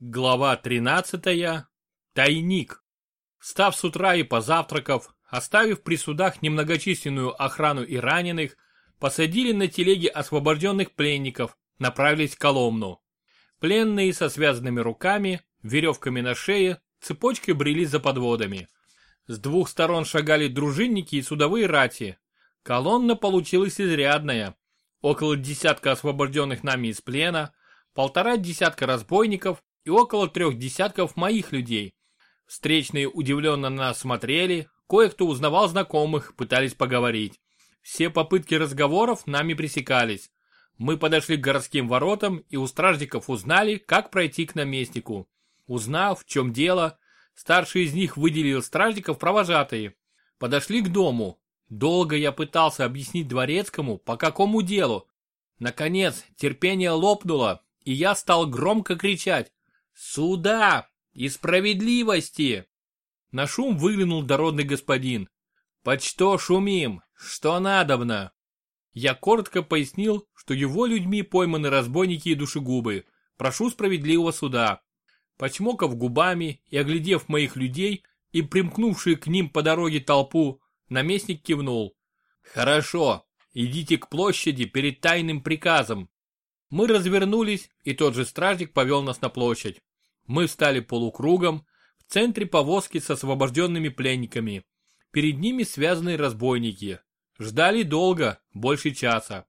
Глава 13. Тайник. Встав с утра и позавтракав, оставив при судах немногочисленную охрану и раненых, посадили на телеги освобожденных пленников, направились к Коломну. Пленные со связанными руками, веревками на шее, цепочкой брели за подводами. С двух сторон шагали дружинники и судовые рати. Колонна получилась изрядная. Около десятка освобожденных нами из плена, полтора десятка разбойников и около трех десятков моих людей. Встречные удивленно на нас смотрели, кое-кто узнавал знакомых, пытались поговорить. Все попытки разговоров нами пресекались. Мы подошли к городским воротам и у стражников узнали, как пройти к наместнику. Узнав, в чем дело, старший из них выделил стражников провожатые. Подошли к дому. Долго я пытался объяснить дворецкому, по какому делу. Наконец, терпение лопнуло, и я стал громко кричать. «Суда и справедливости!» На шум выглянул дородный господин. «Под шумим? Что надобно?» Я коротко пояснил, что его людьми пойманы разбойники и душегубы. Прошу справедливого суда. Почмокав губами и оглядев моих людей и примкнувшую к ним по дороге толпу, наместник кивнул. «Хорошо, идите к площади перед тайным приказом». Мы развернулись, и тот же стражник повел нас на площадь. Мы встали полукругом, в центре повозки с освобожденными пленниками. Перед ними связанные разбойники. Ждали долго, больше часа.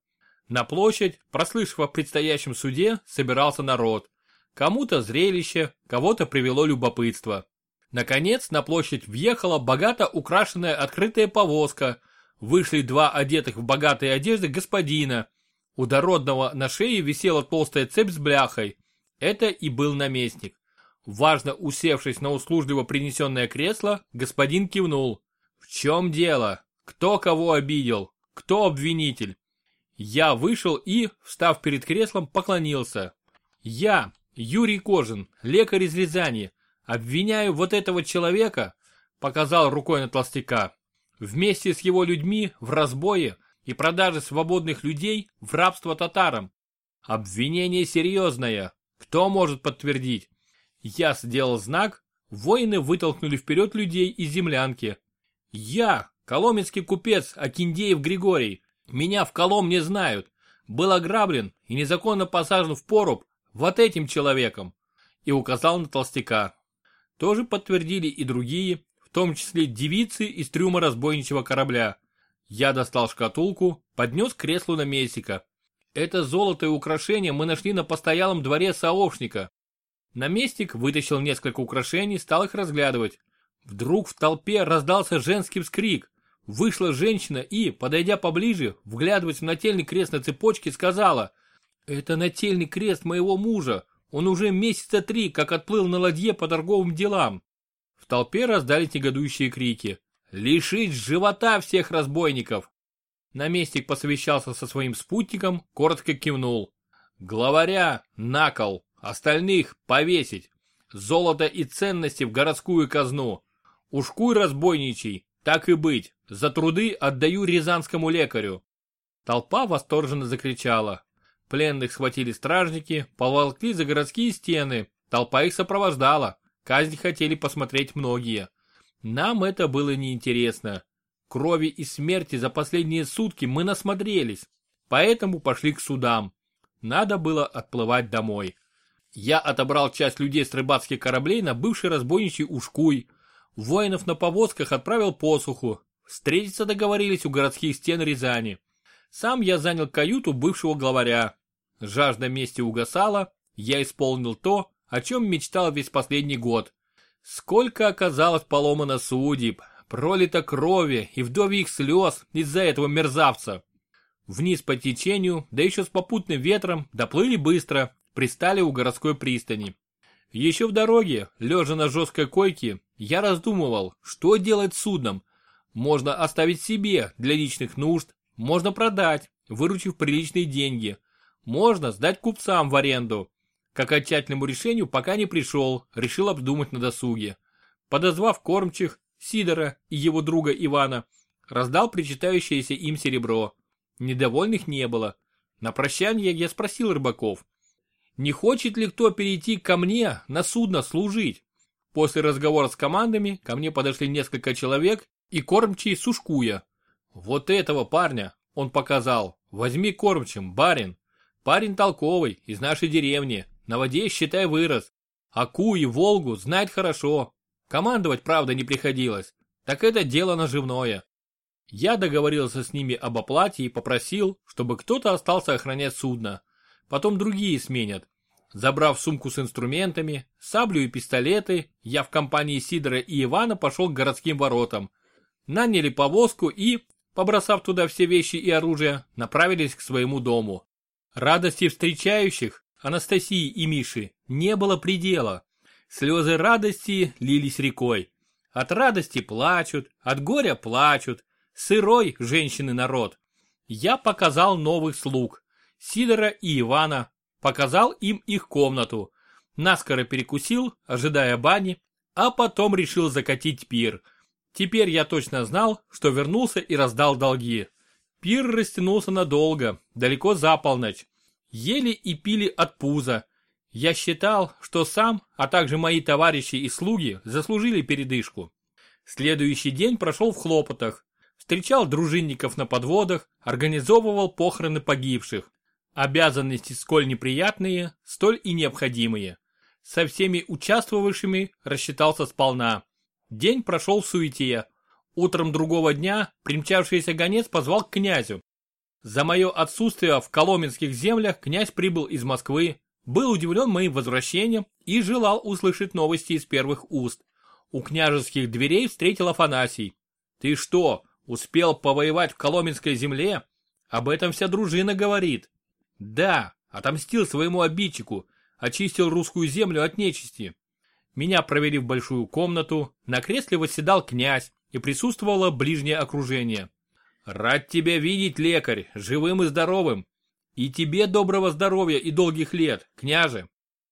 На площадь, прослышав о предстоящем суде, собирался народ. Кому-то зрелище, кого-то привело любопытство. Наконец на площадь въехала богато украшенная открытая повозка. Вышли два одетых в богатые одежды господина. У дородного на шее висела толстая цепь с бляхой. Это и был наместник. Важно усевшись на услужливо принесенное кресло, господин кивнул. В чем дело? Кто кого обидел? Кто обвинитель? Я вышел и, встав перед креслом, поклонился. Я, Юрий Кожин, лекарь из Рязани, обвиняю вот этого человека, показал рукой на толстяка, вместе с его людьми в разбое и продаже свободных людей в рабство татарам. Обвинение серьезное. Кто может подтвердить? Я сделал знак, воины вытолкнули вперед людей из землянки. Я, коломенский купец Акиндеев Григорий, меня в Колом не знают, был ограблен и незаконно посажен в поруб вот этим человеком. И указал на толстяка. Тоже подтвердили и другие, в том числе девицы из трюма разбойничьего корабля. Я достал шкатулку, поднес креслу на месика. Это золото и украшение мы нашли на постоялом дворе сообщника. Наместник вытащил несколько украшений, стал их разглядывать. Вдруг в толпе раздался женский вскрик. Вышла женщина и, подойдя поближе, вглядываясь в нательный крест на цепочке, сказала «Это нательный крест моего мужа, он уже месяца три, как отплыл на ладье по торговым делам». В толпе раздались негодующие крики «Лишить живота всех разбойников!» Наместник посовещался со своим спутником, коротко кивнул. «Главаря, накол!» Остальных повесить. Золото и ценности в городскую казну. Ушкуй разбойничий, так и быть. За труды отдаю рязанскому лекарю. Толпа восторженно закричала. Пленных схватили стражники, поволкли за городские стены. Толпа их сопровождала. Казнь хотели посмотреть многие. Нам это было неинтересно. Крови и смерти за последние сутки мы насмотрелись. Поэтому пошли к судам. Надо было отплывать домой. Я отобрал часть людей с рыбацких кораблей на бывший разбойничий Ушкуй. Воинов на повозках отправил посуху. Встретиться договорились у городских стен Рязани. Сам я занял каюту бывшего главаря. Жажда мести угасала, я исполнил то, о чем мечтал весь последний год. Сколько оказалось поломано судеб, пролито крови и вдовьих слез из-за этого мерзавца. Вниз по течению, да еще с попутным ветром, доплыли быстро, пристали у городской пристани. Еще в дороге, лежа на жесткой койке, я раздумывал, что делать с судном. Можно оставить себе для личных нужд, можно продать, выручив приличные деньги. Можно сдать купцам в аренду. К окончательному решению пока не пришел, решил обдумать на досуге. Подозвав кормчих, Сидора и его друга Ивана, раздал причитающееся им серебро. Недовольных не было. На прощание я спросил рыбаков, не хочет ли кто перейти ко мне на судно служить? После разговора с командами ко мне подошли несколько человек и кормчий Сушкуя. Вот этого парня, он показал, возьми кормчим, барин. Парень толковый, из нашей деревни, на воде, считай, вырос. Аку и Волгу знает хорошо. Командовать, правда, не приходилось. Так это дело наживное. Я договорился с ними об оплате и попросил, чтобы кто-то остался охранять судно. Потом другие сменят. Забрав сумку с инструментами, саблю и пистолеты, я в компании Сидора и Ивана пошел к городским воротам. Наняли повозку и, побросав туда все вещи и оружие, направились к своему дому. Радости встречающих, Анастасии и Миши, не было предела. Слезы радости лились рекой. От радости плачут, от горя плачут. Сырой женщины народ. Я показал новых слуг. Сидора и Ивана. Показал им их комнату. Наскоро перекусил, ожидая бани, а потом решил закатить пир. Теперь я точно знал, что вернулся и раздал долги. Пир растянулся надолго, далеко за полночь. Ели и пили от пуза. Я считал, что сам, а также мои товарищи и слуги заслужили передышку. Следующий день прошел в хлопотах. Встречал дружинников на подводах, организовывал похороны погибших. Обязанности сколь неприятные, столь и необходимые. Со всеми участвовавшими рассчитался сполна. День прошел в суете. Утром другого дня примчавшийся гонец позвал к князю. За мое отсутствие в Коломенских землях князь прибыл из Москвы, был удивлен моим возвращением и желал услышать новости из первых уст. У княжеских дверей встретил Афанасий. «Ты что, успел повоевать в Коломенской земле? Об этом вся дружина говорит». «Да, отомстил своему обидчику, очистил русскую землю от нечисти». Меня провели в большую комнату, на кресле восседал князь и присутствовало ближнее окружение. «Рад тебя видеть, лекарь, живым и здоровым. И тебе доброго здоровья и долгих лет, княже.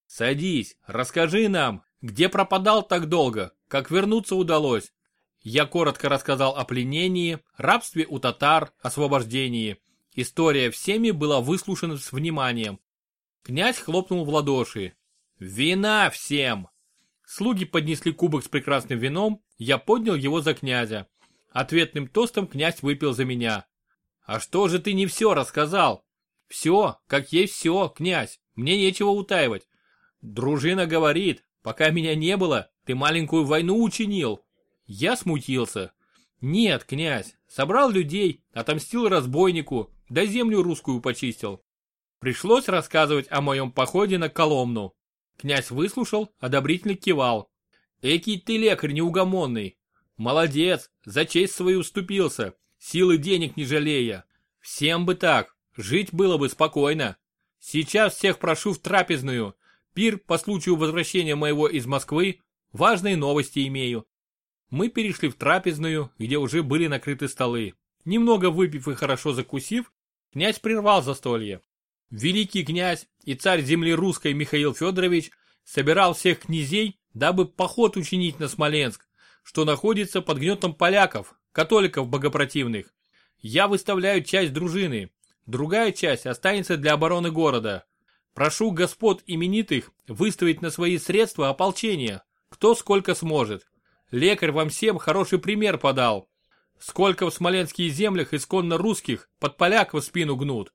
Садись, расскажи нам, где пропадал так долго, как вернуться удалось. Я коротко рассказал о пленении, рабстве у татар, освобождении. История всеми была выслушана с вниманием. Князь хлопнул в ладоши. «Вина всем!» Слуги поднесли кубок с прекрасным вином, я поднял его за князя. Ответным тостом князь выпил за меня. «А что же ты не все рассказал?» Все, как есть все, князь, мне нечего утаивать. Дружина говорит, пока меня не было, ты маленькую войну учинил. Я смутился. Нет, князь, собрал людей, отомстил разбойнику, да землю русскую почистил. Пришлось рассказывать о моем походе на Коломну. Князь выслушал, одобрительно кивал. Экий ты лекарь неугомонный. Молодец, за честь свою уступился, силы денег не жалея. Всем бы так, Жить было бы спокойно. Сейчас всех прошу в трапезную. Пир по случаю возвращения моего из Москвы. Важные новости имею. Мы перешли в трапезную, где уже были накрыты столы. Немного выпив и хорошо закусив, князь прервал застолье. Великий князь и царь земли русской Михаил Федорович собирал всех князей, дабы поход учинить на Смоленск, что находится под гнетом поляков, католиков богопротивных. Я выставляю часть дружины, Другая часть останется для обороны города. Прошу господ именитых выставить на свои средства ополчение, кто сколько сможет. Лекарь вам всем хороший пример подал. Сколько в смоленских землях исконно русских под поляков спину гнут.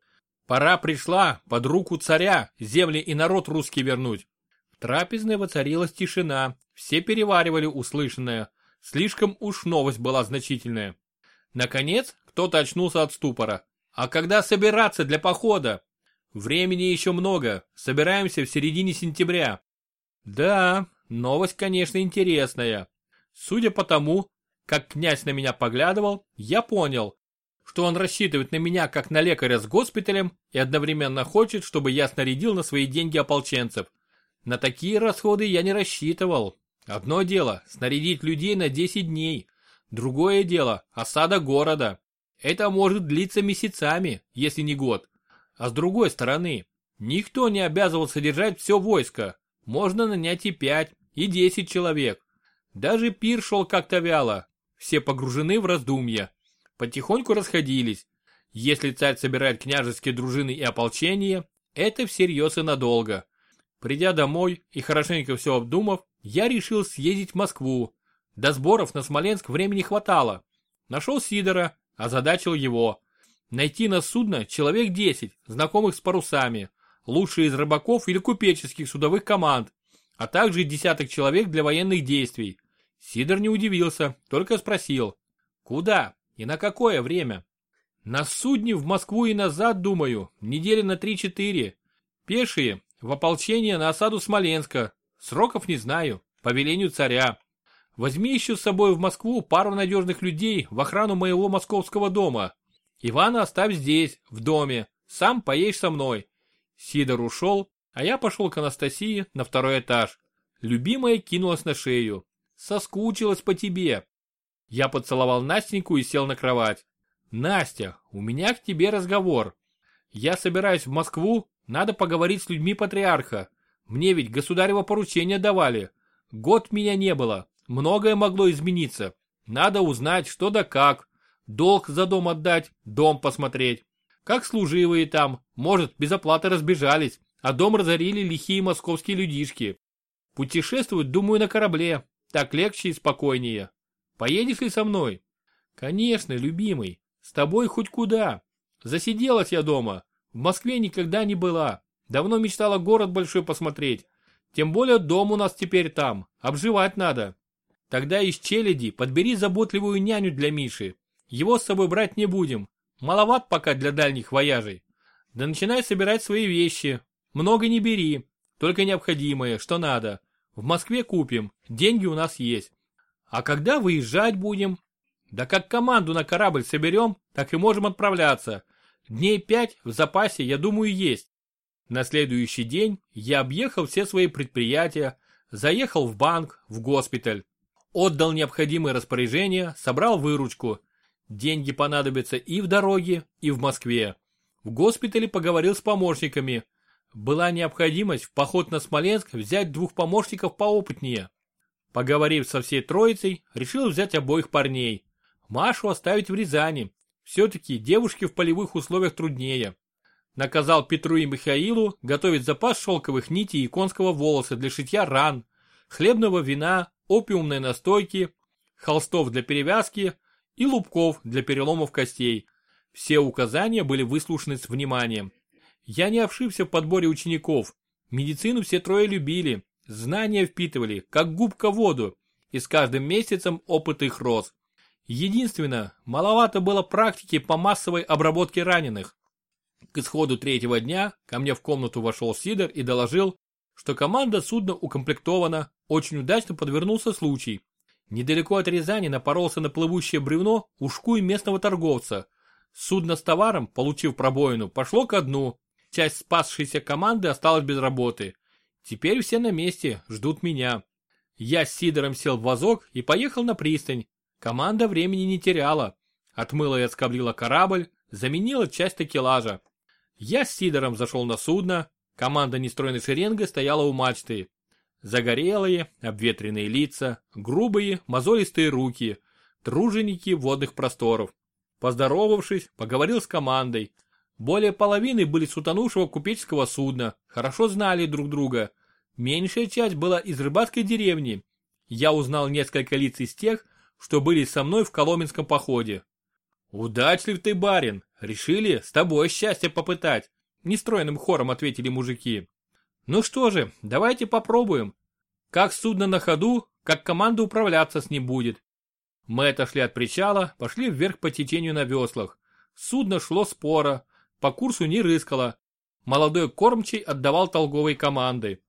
Пора пришла под руку царя земли и народ русский вернуть. В трапезной воцарилась тишина, все переваривали услышанное. Слишком уж новость была значительная. Наконец, кто-то очнулся от ступора. А когда собираться для похода? Времени еще много, собираемся в середине сентября. Да, новость, конечно, интересная. Судя по тому, как князь на меня поглядывал, я понял, что он рассчитывает на меня как на лекаря с госпиталем и одновременно хочет, чтобы я снарядил на свои деньги ополченцев. На такие расходы я не рассчитывал. Одно дело – снарядить людей на 10 дней. Другое дело – осада города. Это может длиться месяцами, если не год. А с другой стороны, никто не обязывал содержать все войско. Можно нанять и пять, и десять человек. Даже пир шел как-то вяло. Все погружены в раздумья. Потихоньку расходились. Если царь собирает княжеские дружины и ополчение, это всерьез и надолго. Придя домой и хорошенько все обдумав, я решил съездить в Москву. До сборов на Смоленск времени хватало. Нашел Сидора, озадачил его. Найти на судно человек 10, знакомых с парусами, лучшие из рыбаков или купеческих судовых команд, а также десяток человек для военных действий. Сидор не удивился, только спросил, куда и на какое время. На судне в Москву и назад, думаю, недели на 3-4. Пешие, в ополчение на осаду Смоленска. Сроков не знаю, по велению царя. Возьми еще с собой в Москву пару надежных людей в охрану моего московского дома. Ивана оставь здесь, в доме, сам поедешь со мной. Сидор ушел, а я пошел к Анастасии на второй этаж. Любимая кинулась на шею. Соскучилась по тебе. Я поцеловал Настеньку и сел на кровать. Настя, у меня к тебе разговор. Я собираюсь в Москву, надо поговорить с людьми патриарха. Мне ведь государево поручение давали. Год меня не было, многое могло измениться. Надо узнать, что да как. Долг за дом отдать, дом посмотреть. Как служивые там, может, без оплаты разбежались, а дом разорили лихие московские людишки. Путешествовать, думаю, на корабле. Так легче и спокойнее. Поедешь ли со мной? Конечно, любимый. С тобой хоть куда. Засиделась я дома. В Москве никогда не была. Давно мечтала город большой посмотреть. Тем более дом у нас теперь там. Обживать надо. Тогда из челяди подбери заботливую няню для Миши. Его с собой брать не будем. Маловат пока для дальних вояжей. Да начинай собирать свои вещи. Много не бери. Только необходимое, что надо. В Москве купим. Деньги у нас есть. А когда выезжать будем? Да как команду на корабль соберем, так и можем отправляться. Дней пять в запасе, я думаю, есть. На следующий день я объехал все свои предприятия, заехал в банк, в госпиталь. Отдал необходимые распоряжения, собрал выручку. Деньги понадобятся и в дороге, и в Москве. В госпитале поговорил с помощниками. Была необходимость в поход на Смоленск взять двух помощников поопытнее. Поговорив со всей троицей, решил взять обоих парней. Машу оставить в Рязани. Все-таки девушке в полевых условиях труднее. Наказал Петру и Михаилу готовить запас шелковых нитей и конского волоса для шитья ран, хлебного вина, опиумной настойки, холстов для перевязки и лубков для переломов костей. Все указания были выслушаны с вниманием. Я не обшився в подборе учеников. Медицину все трое любили, знания впитывали, как губка воду, и с каждым месяцем опыт их рос. Единственно, маловато было практики по массовой обработке раненых. К исходу третьего дня ко мне в комнату вошел Сидор и доложил, что команда судна укомплектована, очень удачно подвернулся случай. Недалеко от Рязани напоролся на плывущее бревно ушку и местного торговца. Судно с товаром, получив пробоину, пошло ко дну. Часть спасшейся команды осталась без работы. Теперь все на месте, ждут меня. Я с Сидором сел в вазок и поехал на пристань, Команда времени не теряла. Отмыла и отскоблила корабль, заменила часть такелажа. Я с Сидором зашел на судно, команда нестройной шеренгой стояла у мачты. Загорелые, обветренные лица, грубые, мозолистые руки, труженики водных просторов. Поздоровавшись, поговорил с командой. Более половины были с утонувшего купеческого судна, хорошо знали друг друга. Меньшая часть была из рыбацкой деревни. Я узнал несколько лиц из тех, что были со мной в Коломенском походе. «Удачлив ты, барин! Решили с тобой счастье попытать!» Нестроенным хором ответили мужики. «Ну что же, давайте попробуем. Как судно на ходу, как команда управляться с ним будет». Мы отошли от причала, пошли вверх по течению на веслах. Судно шло споро, по курсу не рыскало. Молодой кормчий отдавал толговые команды.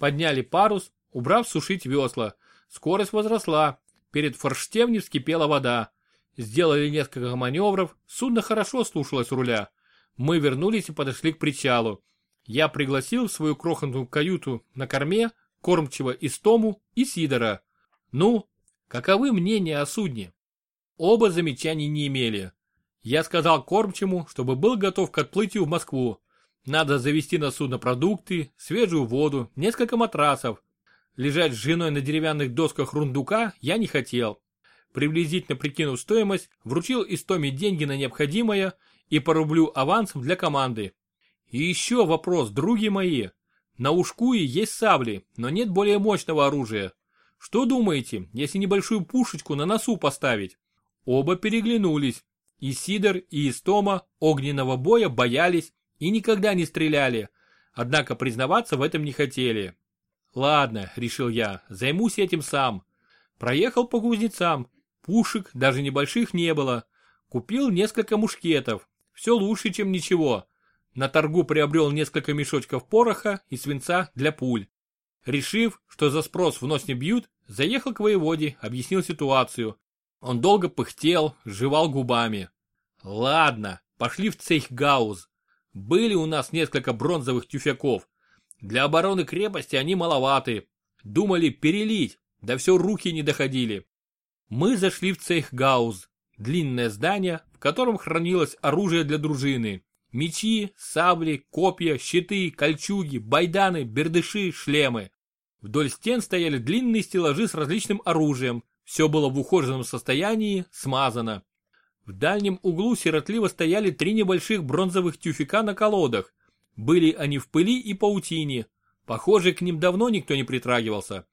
Подняли парус, убрав сушить весла. Скорость возросла, Перед форштевней вскипела вода. Сделали несколько маневров, судно хорошо слушалось руля. Мы вернулись и подошли к причалу. Я пригласил в свою крохотную каюту на корме кормчего Истому и Сидора. Ну, каковы мнения о судне? Оба замечаний не имели. Я сказал кормчему, чтобы был готов к отплытию в Москву. Надо завести на судно продукты, свежую воду, несколько матрасов, Лежать с женой на деревянных досках рундука я не хотел. Приблизительно прикинув стоимость, вручил Истоме деньги на необходимое и по рублю авансом для команды. И еще вопрос, други мои. На Ушкуе есть сабли, но нет более мощного оружия. Что думаете, если небольшую пушечку на носу поставить? Оба переглянулись. И Сидор, и Истома огненного боя боялись и никогда не стреляли, однако признаваться в этом не хотели. Ладно, решил я, займусь этим сам. Проехал по кузнецам, пушек даже небольших не было. Купил несколько мушкетов, все лучше, чем ничего. На торгу приобрел несколько мешочков пороха и свинца для пуль. Решив, что за спрос в нос не бьют, заехал к воеводе, объяснил ситуацию. Он долго пыхтел, жевал губами. Ладно, пошли в цех Гауз. Были у нас несколько бронзовых тюфяков. Для обороны крепости они маловаты. Думали перелить, да все руки не доходили. Мы зашли в цех Гауз, длинное здание, в котором хранилось оружие для дружины. Мечи, сабли, копья, щиты, кольчуги, байданы, бердыши, шлемы. Вдоль стен стояли длинные стеллажи с различным оружием. Все было в ухоженном состоянии, смазано. В дальнем углу сиротливо стояли три небольших бронзовых тюфика на колодах. Были они в пыли и паутине. Похоже, к ним давно никто не притрагивался.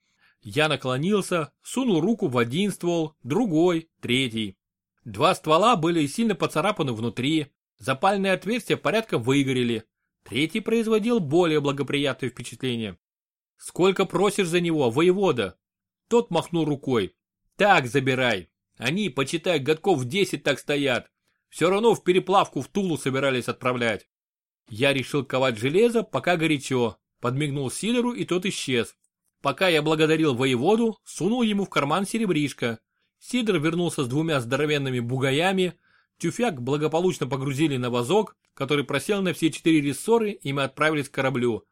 Я наклонился, сунул руку в один ствол, другой, третий. Два ствола были сильно поцарапаны внутри, Запальные отверстия порядка выгорели. Третий производил более благоприятное впечатление. «Сколько просишь за него, воевода?» Тот махнул рукой. «Так, забирай. Они, почитай, годков десять так стоят. Все равно в переплавку в Тулу собирались отправлять». Я решил ковать железо, пока горячо. Подмигнул Сидору, и тот исчез. Пока я благодарил воеводу, сунул ему в карман серебришко. Сидор вернулся с двумя здоровенными бугаями, Тюфяк благополучно погрузили на вазок, который просел на все четыре рессоры, и мы отправились к кораблю.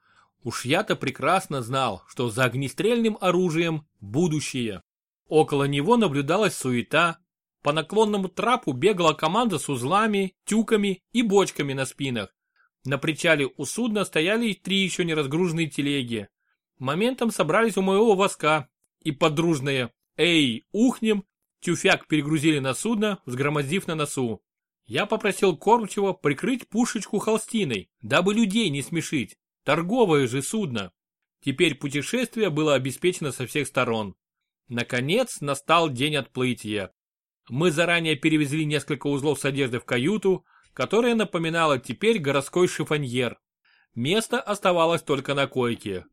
Уж я-то прекрасно знал, что за огнестрельным оружием будущее. Около него наблюдалась суета. По наклонному трапу бегала команда с узлами, тюками и бочками на спинах. На причале у судна стояли три еще не разгруженные телеги. Моментом собрались у моего воска и подружные «Эй, ухнем!» Тюфяк перегрузили на судно, взгромоздив на носу. Я попросил кормчего прикрыть пушечку холстиной, дабы людей не смешить. Торговое же судно. Теперь путешествие было обеспечено со всех сторон. Наконец настал день отплытия. Мы заранее перевезли несколько узлов с одежды в каюту, которая напоминала теперь городской шифоньер. Место оставалось только на койке.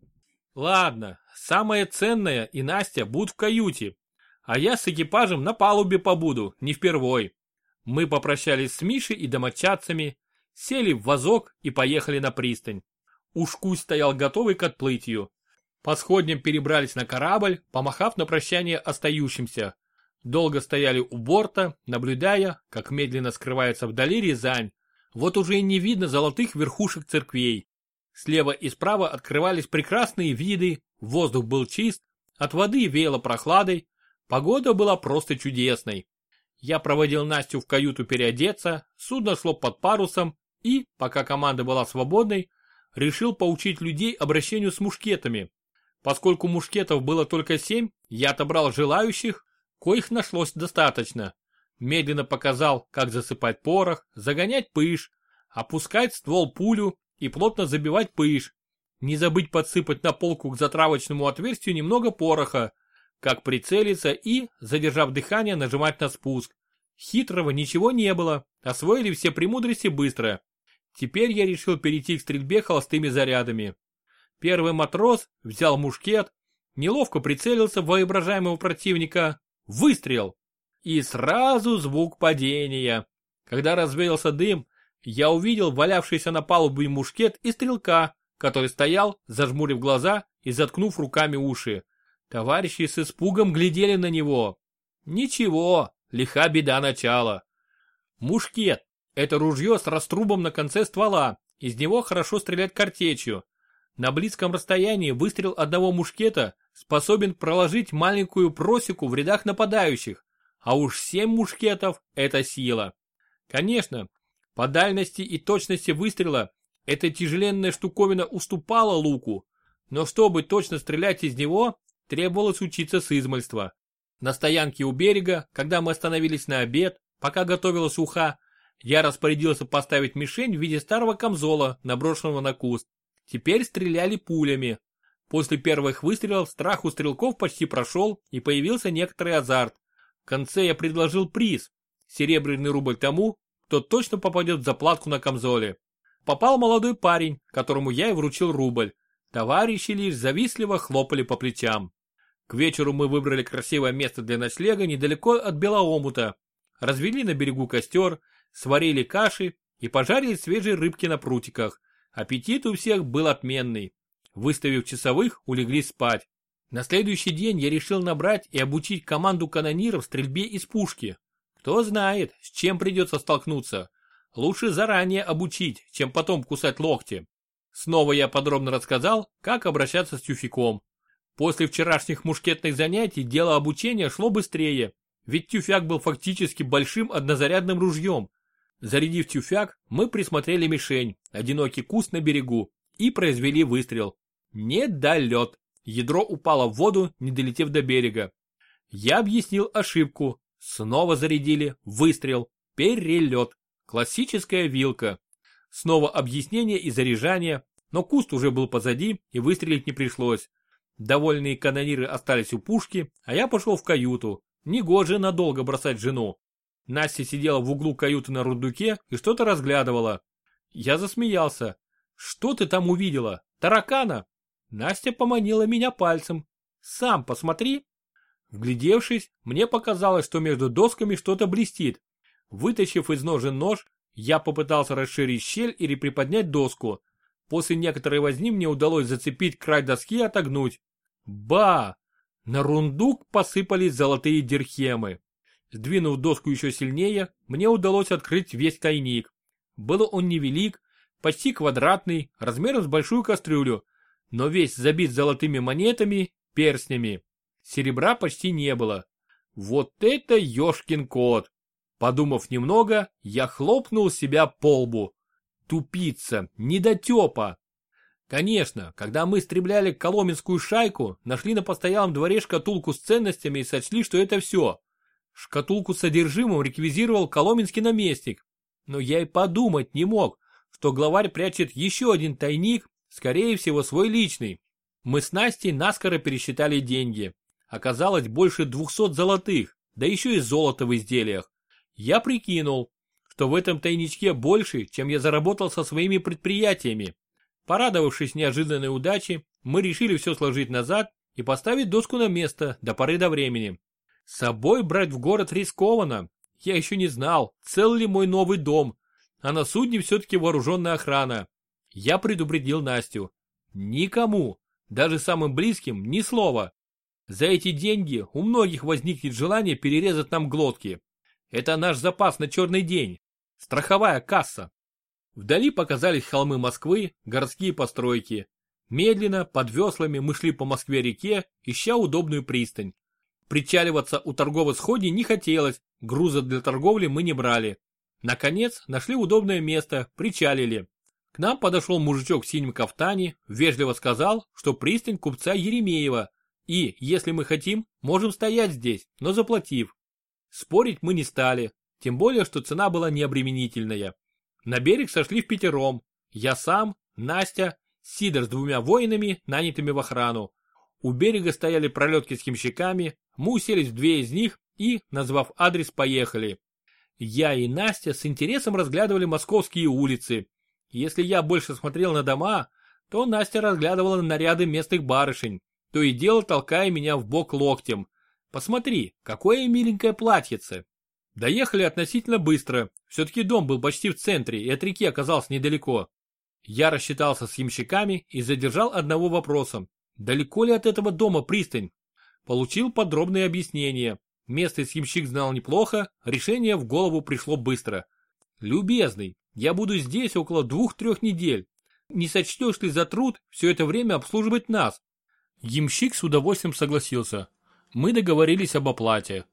Ладно, самое ценное и Настя будут в каюте, а я с экипажем на палубе побуду, не впервой. Мы попрощались с Мишей и домочадцами, сели в вазок и поехали на пристань. Ушкуй стоял готовый к отплытию. По сходням перебрались на корабль, помахав на прощание остающимся. Долго стояли у борта, наблюдая, как медленно скрывается вдали Рязань. Вот уже и не видно золотых верхушек церквей. Слева и справа открывались прекрасные виды, воздух был чист, от воды веяло прохладой, Погода была просто чудесной. Я проводил Настю в каюту переодеться, судно шло под парусом и, пока команда была свободной, решил поучить людей обращению с мушкетами. Поскольку мушкетов было только семь, я отобрал желающих, коих нашлось достаточно. Медленно показал, как засыпать порох, загонять пыш, опускать ствол пулю и плотно забивать пыш. Не забыть подсыпать на полку к затравочному отверстию немного пороха, как прицелиться и, задержав дыхание, нажимать на спуск. Хитрого ничего не было, освоили все премудрости быстро. Теперь я решил перейти к стрельбе холостыми зарядами. Первый матрос взял мушкет, неловко прицелился в воображаемого противника, выстрел. И сразу звук падения. Когда развеялся дым, я увидел валявшийся на палубе мушкет и стрелка, который стоял, зажмурив глаза и заткнув руками уши. Товарищи с испугом глядели на него. Ничего, лиха беда начала. Мушкет – это ружье с раструбом на конце ствола, из него хорошо стрелять картечью. На близком расстоянии выстрел одного мушкета способен проложить маленькую просеку в рядах нападающих, а уж семь мушкетов – это сила. Конечно, по дальности и точности выстрела эта тяжеленная штуковина уступала луку, но чтобы точно стрелять из него, требовалось учиться с измольства. На стоянке у берега, когда мы остановились на обед, пока готовилась уха, я распорядился поставить мишень в виде старого камзола, наброшенного на куст. Теперь стреляли пулями. После первых выстрелов страх у стрелков почти прошел и появился некоторый азарт. В конце я предложил приз. Серебряный рубль тому, кто точно попадет в заплатку на камзоле. Попал молодой парень, которому я и вручил рубль. Товарищи лишь завистливо хлопали по плечам. К вечеру мы выбрали красивое место для ночлега недалеко от Белоомута. Развели на берегу костер, сварили каши и пожарили свежие рыбки на прутиках. Аппетит у всех был отменный. Выставив часовых, улеглись спать. На следующий день я решил набрать и обучить команду канониров стрельбе из пушки. Кто знает, с чем придется столкнуться. Лучше заранее обучить, чем потом кусать локти. Снова я подробно рассказал, как обращаться с тюфяком. После вчерашних мушкетных занятий дело обучения шло быстрее, ведь тюфяк был фактически большим однозарядным ружьем. Зарядив тюфяк, мы присмотрели мишень, одинокий куст на берегу, и произвели выстрел. Недолет. Ядро упало в воду, не долетев до берега. Я объяснил ошибку. Снова зарядили, выстрел, перелет. Классическая вилка. Снова объяснение и заряжание, но куст уже был позади и выстрелить не пришлось. Довольные канониры остались у пушки, а я пошел в каюту. Негоже надолго бросать жену. Настя сидела в углу каюты на рундуке и что-то разглядывала. Я засмеялся. «Что ты там увидела? Таракана?» Настя поманила меня пальцем. «Сам посмотри». Вглядевшись, мне показалось, что между досками что-то блестит. Вытащив из ножен нож, я попытался расширить щель или приподнять доску. После некоторой возни мне удалось зацепить край доски и отогнуть. Ба! На рундук посыпались золотые дирхемы. Сдвинув доску еще сильнее, мне удалось открыть весь тайник. Был он невелик, почти квадратный, размером с большую кастрюлю, но весь забит золотыми монетами, перстнями. Серебра почти не было. Вот это ёшкин кот! Подумав немного, я хлопнул себя по лбу. Тупица, недотепа. Конечно, когда мы истребляли коломенскую шайку, нашли на постоялом дворе шкатулку с ценностями и сочли, что это все. Шкатулку с содержимым реквизировал коломенский наместник. Но я и подумать не мог, что главарь прячет еще один тайник, скорее всего свой личный. Мы с Настей наскоро пересчитали деньги. Оказалось больше двухсот золотых, да еще и золото в изделиях. Я прикинул, что в этом тайничке больше, чем я заработал со своими предприятиями. Порадовавшись неожиданной удаче, мы решили все сложить назад и поставить доску на место до поры до времени. С собой брать в город рискованно. Я еще не знал, цел ли мой новый дом, а на судне все-таки вооруженная охрана. Я предупредил Настю. Никому, даже самым близким, ни слова. За эти деньги у многих возникнет желание перерезать нам глотки. Это наш запас на черный день. Страховая касса. Вдали показались холмы Москвы, городские постройки. Медленно, под веслами мы шли по Москве-реке, ища удобную пристань. Причаливаться у торговой сходни не хотелось, груза для торговли мы не брали. Наконец, нашли удобное место, причалили. К нам подошел мужичок в синем кафтане, вежливо сказал, что пристань купца Еремеева, и, если мы хотим, можем стоять здесь, но заплатив. Спорить мы не стали, тем более, что цена была необременительная. На берег сошли в пятером. Я сам, Настя, Сидор с двумя воинами, нанятыми в охрану. У берега стояли пролетки с химщиками, мы уселись в две из них и, назвав адрес, поехали. Я и Настя с интересом разглядывали московские улицы. Если я больше смотрел на дома, то Настя разглядывала наряды местных барышень, то и дело толкая меня в бок локтем. Посмотри, какое миленькое платьице. Доехали относительно быстро. Все-таки дом был почти в центре и от реки оказался недалеко. Я рассчитался с ямщиками и задержал одного вопросом. Далеко ли от этого дома пристань? Получил подробные объяснения. Местный съемщик знал неплохо, решение в голову пришло быстро. Любезный, я буду здесь около двух-трех недель. Не сочтешь ли за труд все это время обслуживать нас? Ямщик с удовольствием согласился. Мы договорились об оплате.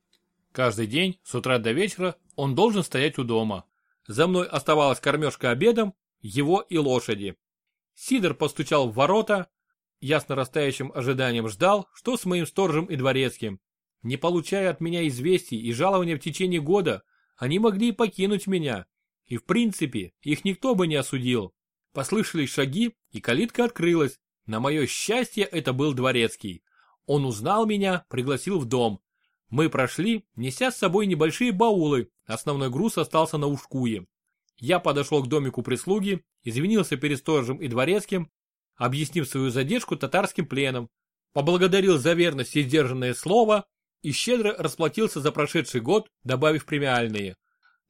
Каждый день, с утра до вечера, он должен стоять у дома. За мной оставалась кормежка обедом, его и лошади. Сидор постучал в ворота, я с нарастающим ожиданием ждал, что с моим сторожем и дворецким. Не получая от меня известий и жалования в течение года, они могли и покинуть меня. И в принципе, их никто бы не осудил. Послышались шаги, и калитка открылась. На мое счастье, это был дворецкий. Он узнал меня, пригласил в дом. Мы прошли, неся с собой небольшие баулы, основной груз остался на ушкуе. Я подошел к домику прислуги, извинился перед сторожем и дворецким, объяснив свою задержку татарским пленом, поблагодарил за верность и сдержанное слово и щедро расплатился за прошедший год, добавив премиальные.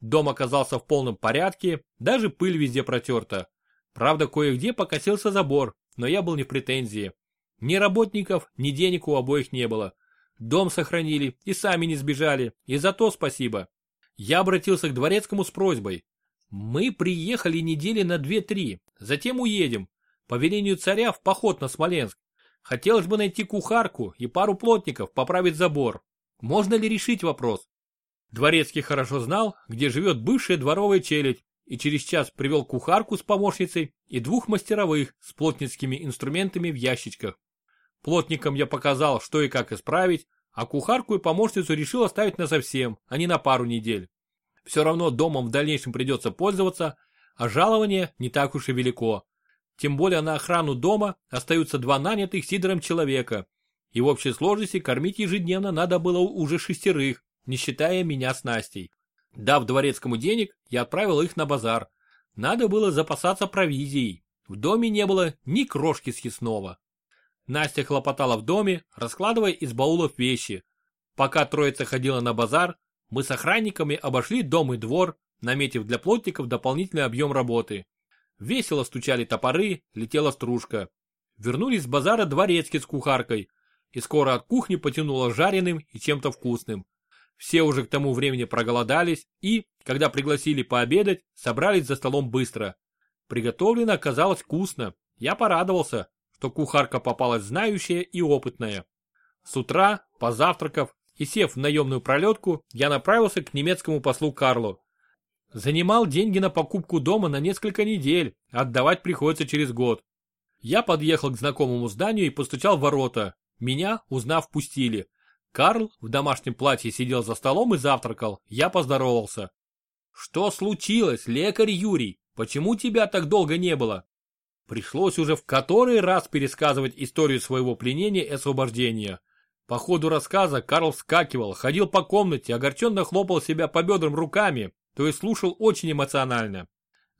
Дом оказался в полном порядке, даже пыль везде протерта. Правда, кое-где покосился забор, но я был не в претензии. Ни работников, ни денег у обоих не было. Дом сохранили и сами не сбежали, и за то спасибо. Я обратился к дворецкому с просьбой. Мы приехали недели на две-три, затем уедем. По велению царя в поход на Смоленск. Хотелось бы найти кухарку и пару плотников поправить забор. Можно ли решить вопрос? Дворецкий хорошо знал, где живет бывшая дворовая челядь, и через час привел кухарку с помощницей и двух мастеровых с плотницкими инструментами в ящичках. Плотникам я показал, что и как исправить, а кухарку и помощницу решил оставить насовсем, а не на пару недель. Все равно домом в дальнейшем придется пользоваться, а жалование не так уж и велико. Тем более на охрану дома остаются два нанятых Сидором человека. И в общей сложности кормить ежедневно надо было уже шестерых, не считая меня с Настей. Дав дворецкому денег, я отправил их на базар. Надо было запасаться провизией. В доме не было ни крошки съестного. Настя хлопотала в доме, раскладывая из баулов вещи. Пока троица ходила на базар, мы с охранниками обошли дом и двор, наметив для плотников дополнительный объем работы. Весело стучали топоры, летела стружка. Вернулись с базара дворецкий с кухаркой, и скоро от кухни потянуло жареным и чем-то вкусным. Все уже к тому времени проголодались и, когда пригласили пообедать, собрались за столом быстро. Приготовлено оказалось вкусно. Я порадовался, что кухарка попалась знающая и опытная. С утра, позавтракав и сев в наемную пролетку, я направился к немецкому послу Карлу. Занимал деньги на покупку дома на несколько недель, отдавать приходится через год. Я подъехал к знакомому зданию и постучал в ворота. Меня, узнав, пустили. Карл в домашнем платье сидел за столом и завтракал. Я поздоровался. «Что случилось, лекарь Юрий? Почему тебя так долго не было?» Пришлось уже в который раз пересказывать историю своего пленения и освобождения. По ходу рассказа Карл вскакивал, ходил по комнате, огорченно хлопал себя по бедрам руками, то есть слушал очень эмоционально.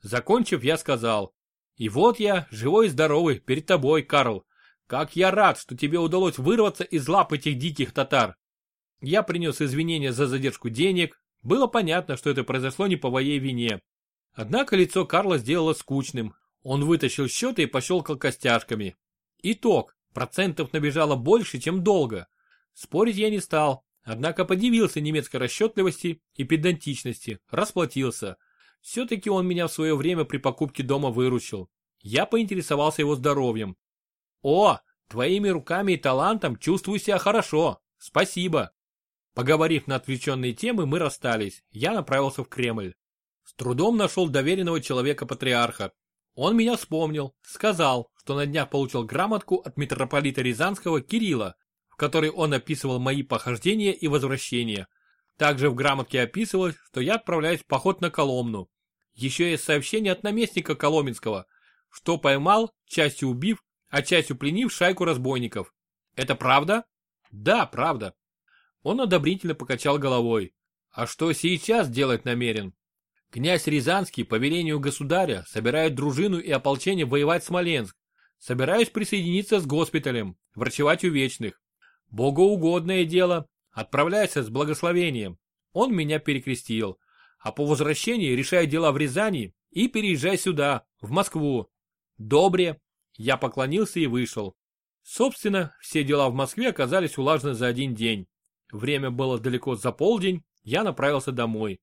Закончив, я сказал, «И вот я, живой и здоровый, перед тобой, Карл. Как я рад, что тебе удалось вырваться из лап этих диких татар. Я принес извинения за задержку денег. Было понятно, что это произошло не по моей вине. Однако лицо Карла сделало скучным, он вытащил счеты и пощелкал костяшками. Итог. Процентов набежало больше, чем долго. Спорить я не стал, однако подивился немецкой расчетливости и педантичности, расплатился. Все-таки он меня в свое время при покупке дома выручил. Я поинтересовался его здоровьем. О, твоими руками и талантом чувствую себя хорошо. Спасибо. Поговорив на отвлеченные темы, мы расстались. Я направился в Кремль. С трудом нашел доверенного человека патриарха, он меня вспомнил, сказал, что на днях получил грамотку от митрополита Рязанского Кирилла, которой он описывал мои похождения и возвращения. Также в грамотке описывалось, что я отправляюсь в поход на Коломну. Еще есть сообщение от наместника Коломенского, что поймал, частью убив, а частью пленив шайку разбойников. Это правда? Да, правда. Он одобрительно покачал головой. А что сейчас делать намерен? Князь Рязанский по велению государя собирает дружину и ополчение воевать Смоленск. Собираюсь присоединиться с госпиталем, врачевать у вечных. Богоугодное дело. Отправляйся с благословением. Он меня перекрестил. А по возвращении решай дела в Рязани и переезжай сюда, в Москву. Добре. Я поклонился и вышел. Собственно, все дела в Москве оказались улажены за один день. Время было далеко за полдень, я направился домой.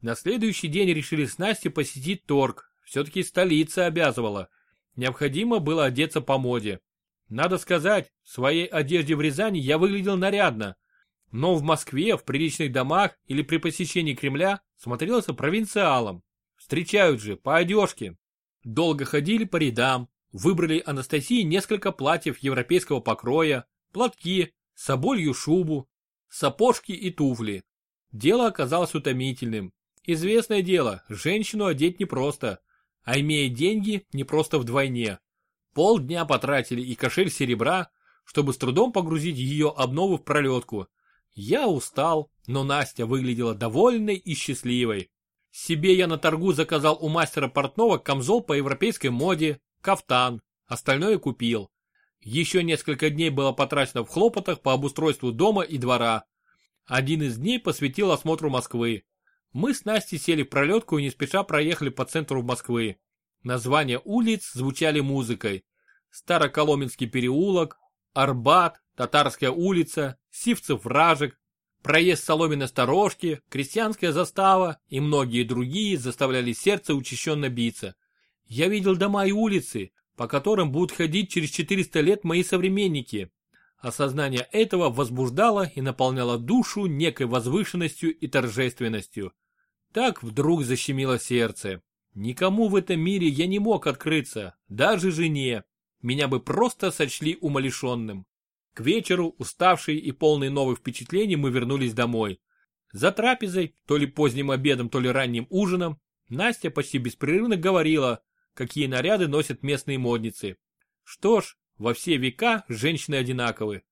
На следующий день решили с Настей посетить торг. Все-таки столица обязывала. Необходимо было одеться по моде. Надо сказать, в своей одежде в Рязани я выглядел нарядно. Но в Москве, в приличных домах или при посещении Кремля смотрелся провинциалом. Встречают же, по одежке. Долго ходили по рядам, выбрали Анастасии несколько платьев европейского покроя, платки, соболью шубу, сапожки и туфли. Дело оказалось утомительным. Известное дело, женщину одеть непросто. а имея деньги не просто вдвойне. Полдня потратили и кошель серебра, чтобы с трудом погрузить ее обнову в пролетку. Я устал, но Настя выглядела довольной и счастливой. Себе я на торгу заказал у мастера портного камзол по европейской моде, кафтан, остальное купил. Еще несколько дней было потрачено в хлопотах по обустройству дома и двора. Один из дней посвятил осмотру Москвы. Мы с Настей сели в пролетку и не спеша проехали по центру Москвы. Названия улиц звучали музыкой. Староколоменский переулок, Арбат, Татарская улица, Сивцев-Ражек, проезд Соломенной сторожки, Крестьянская застава и многие другие заставляли сердце учащенно биться. Я видел дома и улицы, по которым будут ходить через 400 лет мои современники. Осознание этого возбуждало и наполняло душу некой возвышенностью и торжественностью. Так вдруг защемило сердце. Никому в этом мире я не мог открыться, даже жене. Меня бы просто сочли умалишенным. К вечеру, уставшие и полные новых впечатлений, мы вернулись домой. За трапезой, то ли поздним обедом, то ли ранним ужином, Настя почти беспрерывно говорила, какие наряды носят местные модницы. Что ж, во все века женщины одинаковы.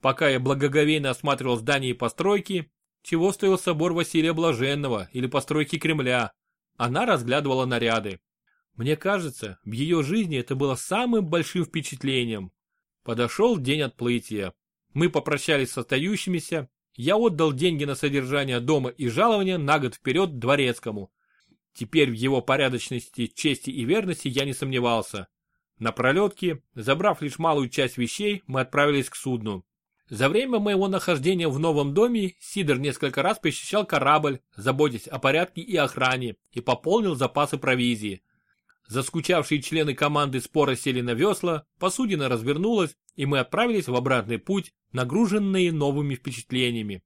Пока я благоговейно осматривал здания и постройки, чего стоил собор Василия Блаженного или постройки Кремля, она разглядывала наряды. Мне кажется, в ее жизни это было самым большим впечатлением. Подошел день отплытия. Мы попрощались с остающимися, я отдал деньги на содержание дома и жалования на год вперед дворецкому. Теперь в его порядочности, чести и верности я не сомневался. На пролетке, забрав лишь малую часть вещей, мы отправились к судну. За время моего нахождения в новом доме Сидор несколько раз посещал корабль, заботясь о порядке и охране, и пополнил запасы провизии. Заскучавшие члены команды спора сели на весла, посудина развернулась, и мы отправились в обратный путь, нагруженные новыми впечатлениями.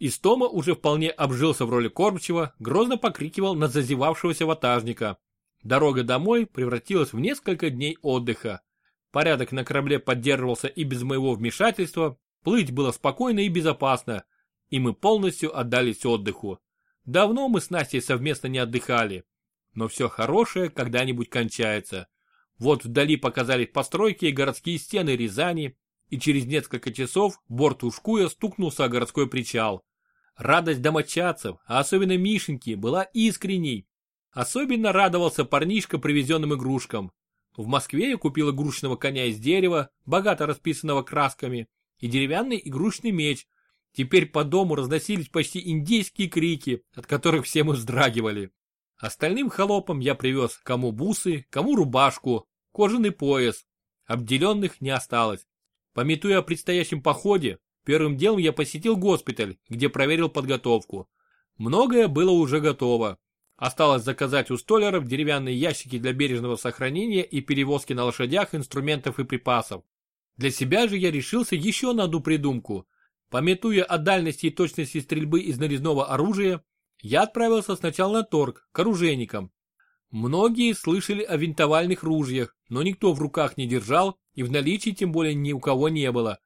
Истома уже вполне обжился в роли кормчего, грозно покрикивал на зазевавшегося ватажника. Дорога домой превратилась в несколько дней отдыха. Порядок на корабле поддерживался и без моего вмешательства, плыть было спокойно и безопасно, и мы полностью отдались отдыху. Давно мы с Настей совместно не отдыхали. Но все хорошее когда-нибудь кончается. Вот вдали показались постройки и городские стены Рязани, и через несколько часов борт Ушкуя стукнулся о городской причал. Радость домочадцев, а особенно Мишеньки, была искренней. Особенно радовался парнишка привезенным игрушкам. В Москве я купил игрушечного коня из дерева, богато расписанного красками, и деревянный игрушечный меч. Теперь по дому разносились почти индейские крики, от которых все мы вздрагивали. Остальным холопам я привез кому бусы, кому рубашку, кожаный пояс. Обделенных не осталось. Пометуя о предстоящем походе, первым делом я посетил госпиталь, где проверил подготовку. Многое было уже готово. Осталось заказать у столяров деревянные ящики для бережного сохранения и перевозки на лошадях инструментов и припасов. Для себя же я решился еще на одну придумку. Пометуя о дальности и точности стрельбы из нарезного оружия, я отправился сначала на торг, к оружейникам. Многие слышали о винтовальных ружьях, но никто в руках не держал и в наличии тем более ни у кого не было.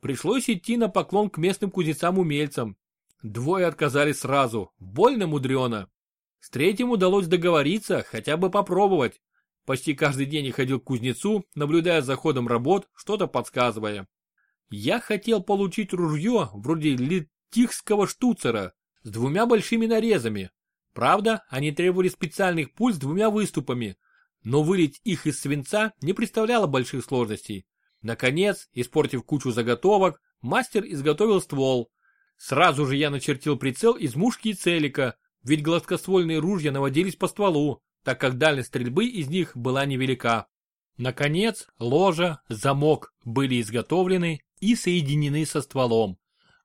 Пришлось идти на поклон к местным кузнецам-умельцам. Двое отказались сразу, больно мудрено. С третьим удалось договориться, хотя бы попробовать. Почти каждый день я ходил к кузнецу, наблюдая за ходом работ, что-то подсказывая. Я хотел получить ружье вроде литихского штуцера с двумя большими нарезами. Правда, они требовали специальных пуль с двумя выступами, но вылить их из свинца не представляло больших сложностей. Наконец, испортив кучу заготовок, мастер изготовил ствол. Сразу же я начертил прицел из мушки и целика, ведь гладкоствольные ружья наводились по стволу, так как дальность стрельбы из них была невелика. Наконец, ложа, замок были изготовлены и соединены со стволом.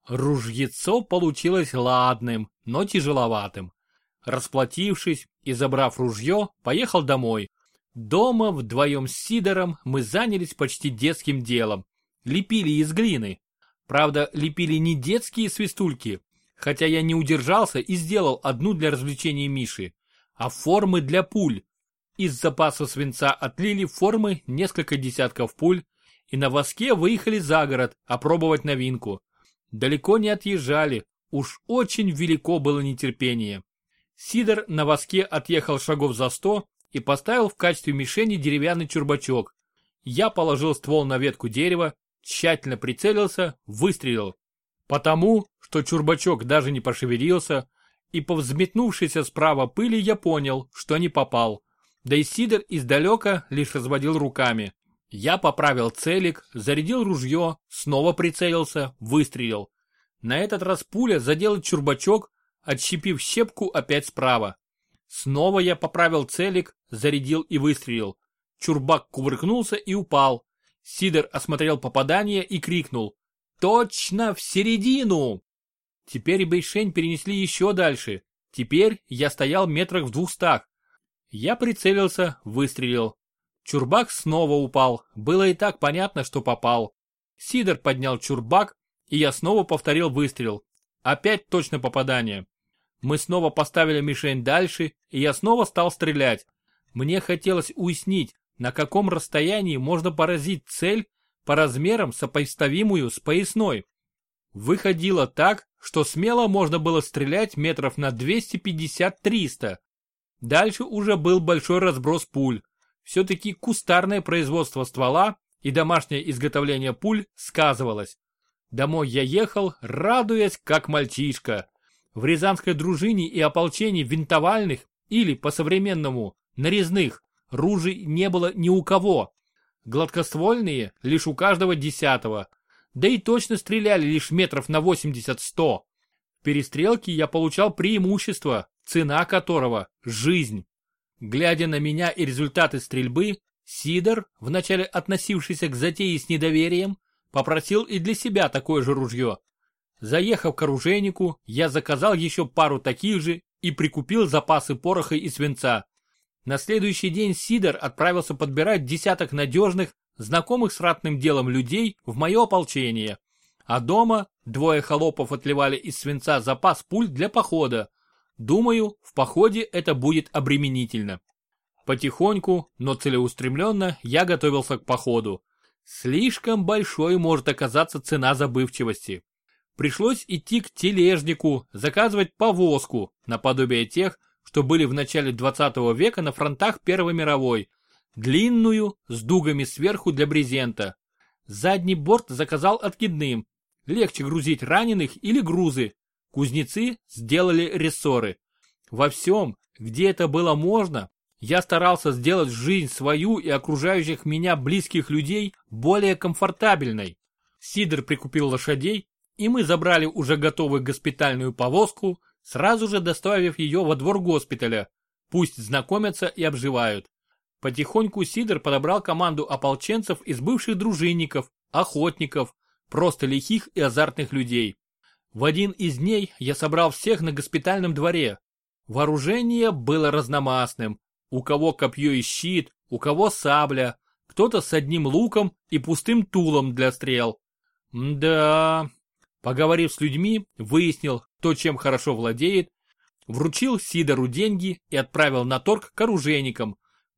Ружьецо получилось ладным, но тяжеловатым. Расплатившись и забрав ружье, поехал домой. Дома вдвоем с Сидором мы занялись почти детским делом. Лепили из глины. Правда, лепили не детские свистульки, хотя я не удержался и сделал одну для развлечения Миши, а формы для пуль. Из запаса свинца отлили формы несколько десятков пуль, и на воске выехали за город опробовать новинку. Далеко не отъезжали, уж очень велико было нетерпение. Сидор на воске отъехал шагов за сто и поставил в качестве мишени деревянный чурбачок. Я положил ствол на ветку дерева, тщательно прицелился, выстрелил. Потому, что чурбачок даже не пошевелился, и по взметнувшейся справа пыли я понял, что не попал. Да и Сидор издалека лишь разводил руками. Я поправил целик, зарядил ружье, снова прицелился, выстрелил. На этот раз пуля задела чурбачок, отщепив щепку опять справа. Снова я поправил целик, зарядил и выстрелил. Чурбак кувыркнулся и упал. Сидор осмотрел попадание и крикнул. «Точно в середину!» Теперь Бэйшень перенесли еще дальше. Теперь я стоял метрах в двухстах. Я прицелился, выстрелил. Чурбак снова упал. Было и так понятно, что попал. Сидор поднял чурбак, и я снова повторил выстрел. Опять точно попадание. Мы снова поставили мишень дальше, и я снова стал стрелять. Мне хотелось уяснить, на каком расстоянии можно поразить цель по размерам сопоставимую с поясной. Выходило так, что смело можно было стрелять метров на 250-300. Дальше уже был большой разброс пуль. Все-таки кустарное производство ствола и домашнее изготовление пуль сказывалось. Домой я ехал, радуясь, как мальчишка. В Рязанской дружине и ополчении винтовальных или, по-современному, нарезных, ружей не было ни у кого. Гладкоствольные лишь у каждого десятого. Да и точно стреляли лишь метров на 80-100. В перестрелке я получал преимущество, цена которого – жизнь. Глядя на меня и результаты стрельбы, Сидор, вначале относившийся к затее с недоверием, попросил и для себя такое же ружье. Заехав к оружейнику, я заказал еще пару таких же и прикупил запасы пороха и свинца. На следующий день Сидор отправился подбирать десяток надежных, знакомых с ратным делом людей в мое ополчение. А дома двое холопов отливали из свинца запас пуль для похода. Думаю, в походе это будет обременительно. Потихоньку, но целеустремленно я готовился к походу. Слишком большой может оказаться цена забывчивости. Пришлось идти к тележнику, заказывать повозку, наподобие тех, что были в начале 20 века на фронтах Первой мировой, длинную, с дугами сверху для брезента. Задний борт заказал откидным, легче грузить раненых или грузы. Кузнецы сделали рессоры. Во всем, где это было можно, я старался сделать жизнь свою и окружающих меня близких людей более комфортабельной. Сидор прикупил лошадей, и мы забрали уже готовую госпитальную повозку, сразу же доставив ее во двор госпиталя. Пусть знакомятся и обживают. Потихоньку Сидор подобрал команду ополченцев из бывших дружинников, охотников, просто лихих и азартных людей. В один из дней я собрал всех на госпитальном дворе. Вооружение было разномастным. У кого копье и щит, у кого сабля, кто-то с одним луком и пустым тулом для стрел. Да, Поговорив с людьми, выяснил, кто чем хорошо владеет, вручил Сидору деньги и отправил на торг к оружейникам.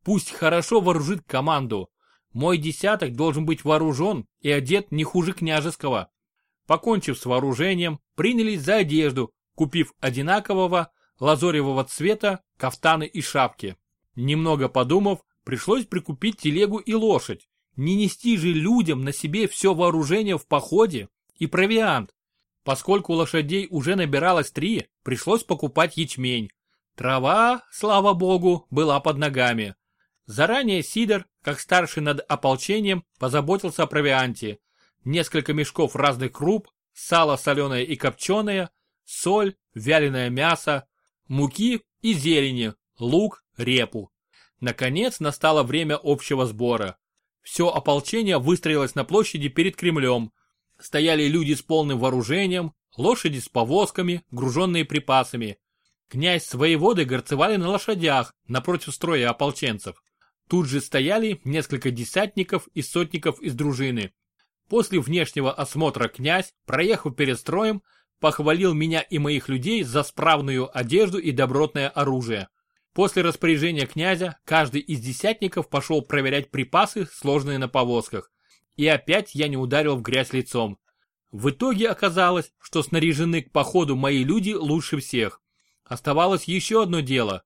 Пусть хорошо вооружит команду. Мой десяток должен быть вооружен и одет не хуже княжеского. Покончив с вооружением, принялись за одежду, купив одинакового, лазоревого цвета, кафтаны и шапки. Немного подумав, пришлось прикупить телегу и лошадь. Не нести же людям на себе все вооружение в походе и провиант. Поскольку лошадей уже набиралось три, пришлось покупать ячмень. Трава, слава богу, была под ногами. Заранее Сидор, как старший над ополчением, позаботился о провианте. Несколько мешков разных круп, сало соленое и копченое, соль, вяленое мясо, муки и зелени, лук, репу. Наконец настало время общего сбора. Все ополчение выстроилось на площади перед Кремлем, Стояли люди с полным вооружением, лошади с повозками, груженные припасами. Князь с воеводой горцевали на лошадях, напротив строя ополченцев. Тут же стояли несколько десятников и сотников из дружины. После внешнего осмотра князь, проехав перед строем, похвалил меня и моих людей за справную одежду и добротное оружие. После распоряжения князя каждый из десятников пошел проверять припасы, сложные на повозках и опять я не ударил в грязь лицом. В итоге оказалось, что снаряжены к походу мои люди лучше всех. Оставалось еще одно дело.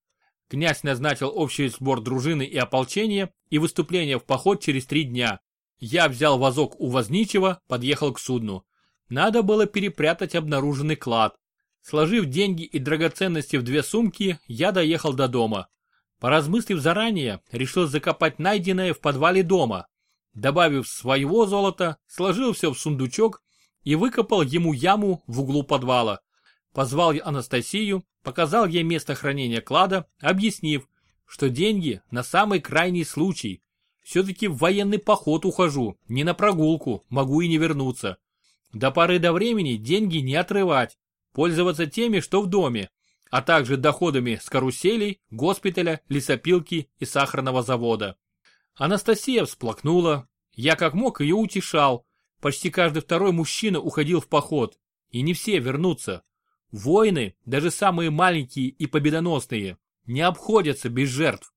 Князь назначил общий сбор дружины и ополчения и выступление в поход через три дня. Я взял вазок у возничего, подъехал к судну. Надо было перепрятать обнаруженный клад. Сложив деньги и драгоценности в две сумки, я доехал до дома. Поразмыслив заранее, решил закопать найденное в подвале дома. Добавив своего золота, сложил все в сундучок и выкопал ему яму в углу подвала. Позвал я Анастасию, показал ей место хранения клада, объяснив, что деньги на самый крайний случай. Все-таки в военный поход ухожу, не на прогулку, могу и не вернуться. До поры до времени деньги не отрывать, пользоваться теми, что в доме, а также доходами с каруселей, госпиталя, лесопилки и сахарного завода. Анастасия всплакнула, я как мог ее утешал. Почти каждый второй мужчина уходил в поход, и не все вернутся. Войны, даже самые маленькие и победоносные, не обходятся без жертв.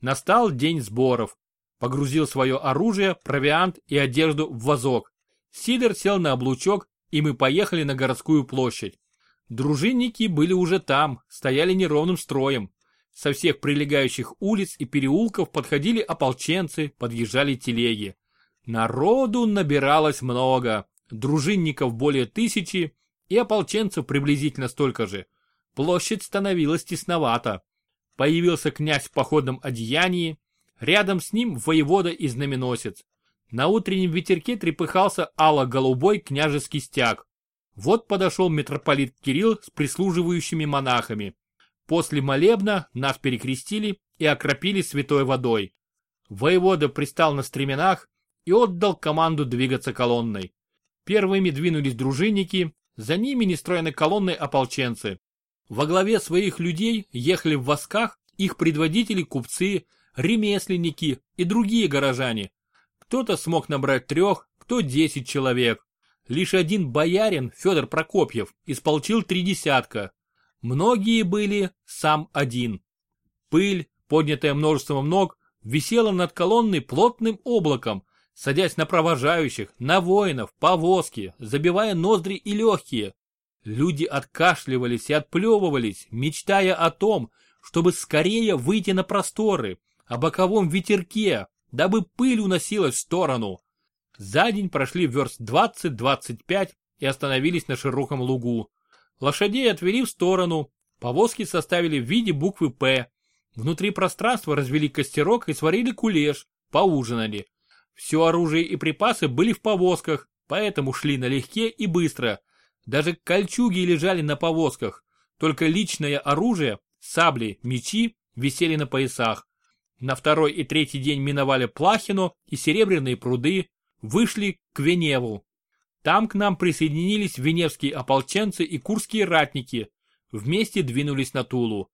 Настал день сборов. Погрузил свое оружие, провиант и одежду в вазок. Сидор сел на облучок, и мы поехали на городскую площадь. Дружинники были уже там, стояли неровным строем. Со всех прилегающих улиц и переулков подходили ополченцы, подъезжали телеги. Народу набиралось много, дружинников более тысячи и ополченцев приблизительно столько же. Площадь становилась тесновата. Появился князь в походном одеянии, рядом с ним воевода и знаменосец. На утреннем ветерке трепыхался ало-голубой княжеский стяг. Вот подошел митрополит Кирилл с прислуживающими монахами. После молебна нас перекрестили и окропили святой водой. Воевода пристал на стременах и отдал команду двигаться колонной. Первыми двинулись дружинники, за ними нестроены колонны ополченцы. Во главе своих людей ехали в восках их предводители купцы, ремесленники и другие горожане. Кто-то смог набрать трех, кто десять человек. Лишь один боярин, Федор Прокопьев, исполчил три десятка. Многие были сам один. Пыль, поднятая множеством ног, висела над колонной плотным облаком, садясь на провожающих, на воинов, повозки, забивая ноздри и легкие. Люди откашливались и отплевывались, мечтая о том, чтобы скорее выйти на просторы, о боковом ветерке, дабы пыль уносилась в сторону. За день прошли верст 20-25 и остановились на широком лугу. Лошадей отвели в сторону, повозки составили в виде буквы «П». Внутри пространства развели костерок и сварили кулеш, поужинали. Все оружие и припасы были в повозках, поэтому шли налегке и быстро. Даже кольчуги лежали на повозках, только личное оружие, сабли, мечи висели на поясах. На второй и третий день миновали Плахино и Серебряные пруды, вышли к Веневу. Там к нам присоединились веневские ополченцы и курские ратники. Вместе двинулись на Тулу.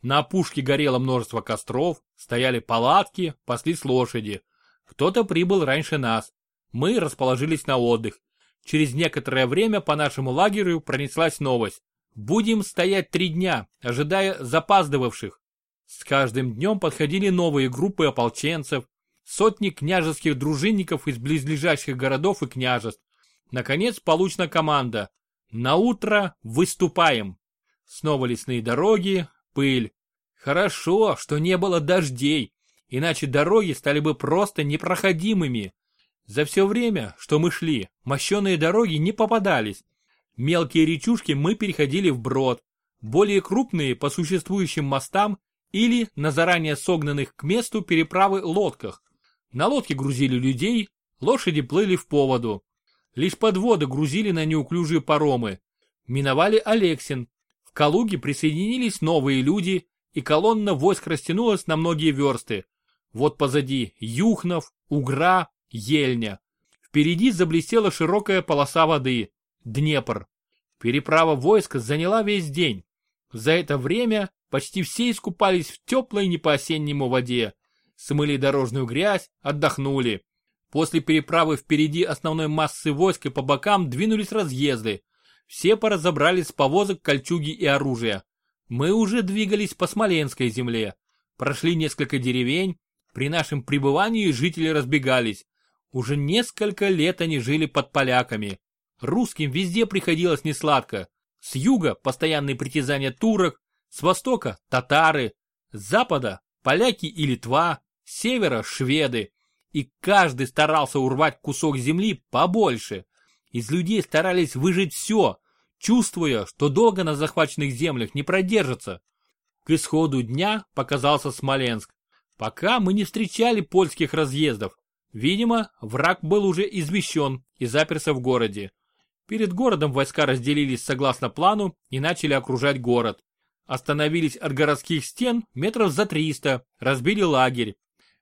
На опушке горело множество костров, стояли палатки, паслись лошади. Кто-то прибыл раньше нас. Мы расположились на отдых. Через некоторое время по нашему лагерю пронеслась новость. Будем стоять три дня, ожидая запаздывавших. С каждым днем подходили новые группы ополченцев, сотни княжеских дружинников из близлежащих городов и княжеств. Наконец получена команда. На утро выступаем. Снова лесные дороги, пыль. Хорошо, что не было дождей, иначе дороги стали бы просто непроходимыми. За все время, что мы шли, мощеные дороги не попадались. Мелкие речушки мы переходили вброд, более крупные по существующим мостам или на заранее согнанных к месту переправы лодках. На лодке грузили людей, лошади плыли в поводу. Лишь подводы грузили на неуклюжие паромы. Миновали Алексин. В Калуге присоединились новые люди, и колонна войск растянулась на многие версты. Вот позади Юхнов, Угра, Ельня. Впереди заблестела широкая полоса воды. Днепр. Переправа войск заняла весь день. За это время почти все искупались в теплой не по-осеннему воде смыли дорожную грязь, отдохнули. После переправы впереди основной массы войск и по бокам двинулись разъезды. Все поразобрались с повозок, кольчуги и оружия. Мы уже двигались по Смоленской земле. Прошли несколько деревень. При нашем пребывании жители разбегались. Уже несколько лет они жили под поляками. Русским везде приходилось несладко. С юга постоянные притязания турок, с востока татары, С запада – поляки и Литва, с севера – шведы. И каждый старался урвать кусок земли побольше. Из людей старались выжить все, чувствуя, что долго на захваченных землях не продержатся. К исходу дня показался Смоленск. Пока мы не встречали польских разъездов. Видимо, враг был уже извещен и заперся в городе. Перед городом войска разделились согласно плану и начали окружать город. Остановились от городских стен метров за 300, разбили лагерь.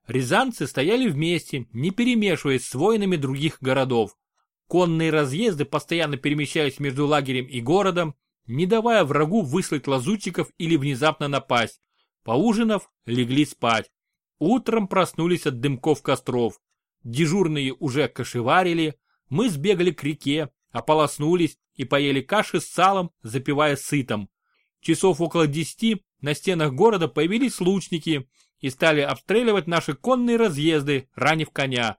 Рязанцы стояли вместе, не перемешиваясь с воинами других городов. Конные разъезды постоянно перемещались между лагерем и городом, не давая врагу выслать лазутчиков или внезапно напасть. Поужинав, легли спать. Утром проснулись от дымков костров. Дежурные уже кошеварили, мы сбегали к реке, ополоснулись и поели каши с салом, запивая сытом. Часов около десяти на стенах города появились лучники и стали обстреливать наши конные разъезды, ранив коня.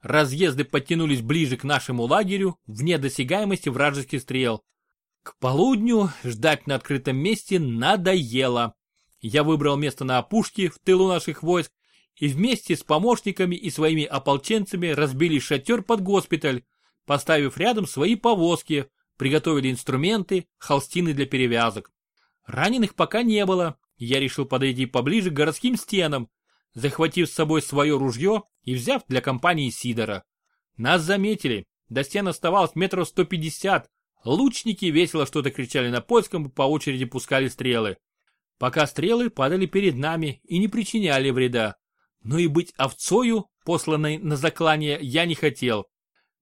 Разъезды подтянулись ближе к нашему лагерю, вне досягаемости вражеских стрел. К полудню ждать на открытом месте надоело. Я выбрал место на опушке в тылу наших войск и вместе с помощниками и своими ополченцами разбили шатер под госпиталь, поставив рядом свои повозки, приготовили инструменты, холстины для перевязок. Раненых пока не было, я решил подойти поближе к городским стенам, захватив с собой свое ружье и взяв для компании Сидора. Нас заметили, до стен оставалось метров 150, лучники весело что-то кричали на польском и по очереди пускали стрелы. Пока стрелы падали перед нами и не причиняли вреда. Но и быть овцою, посланной на заклание, я не хотел.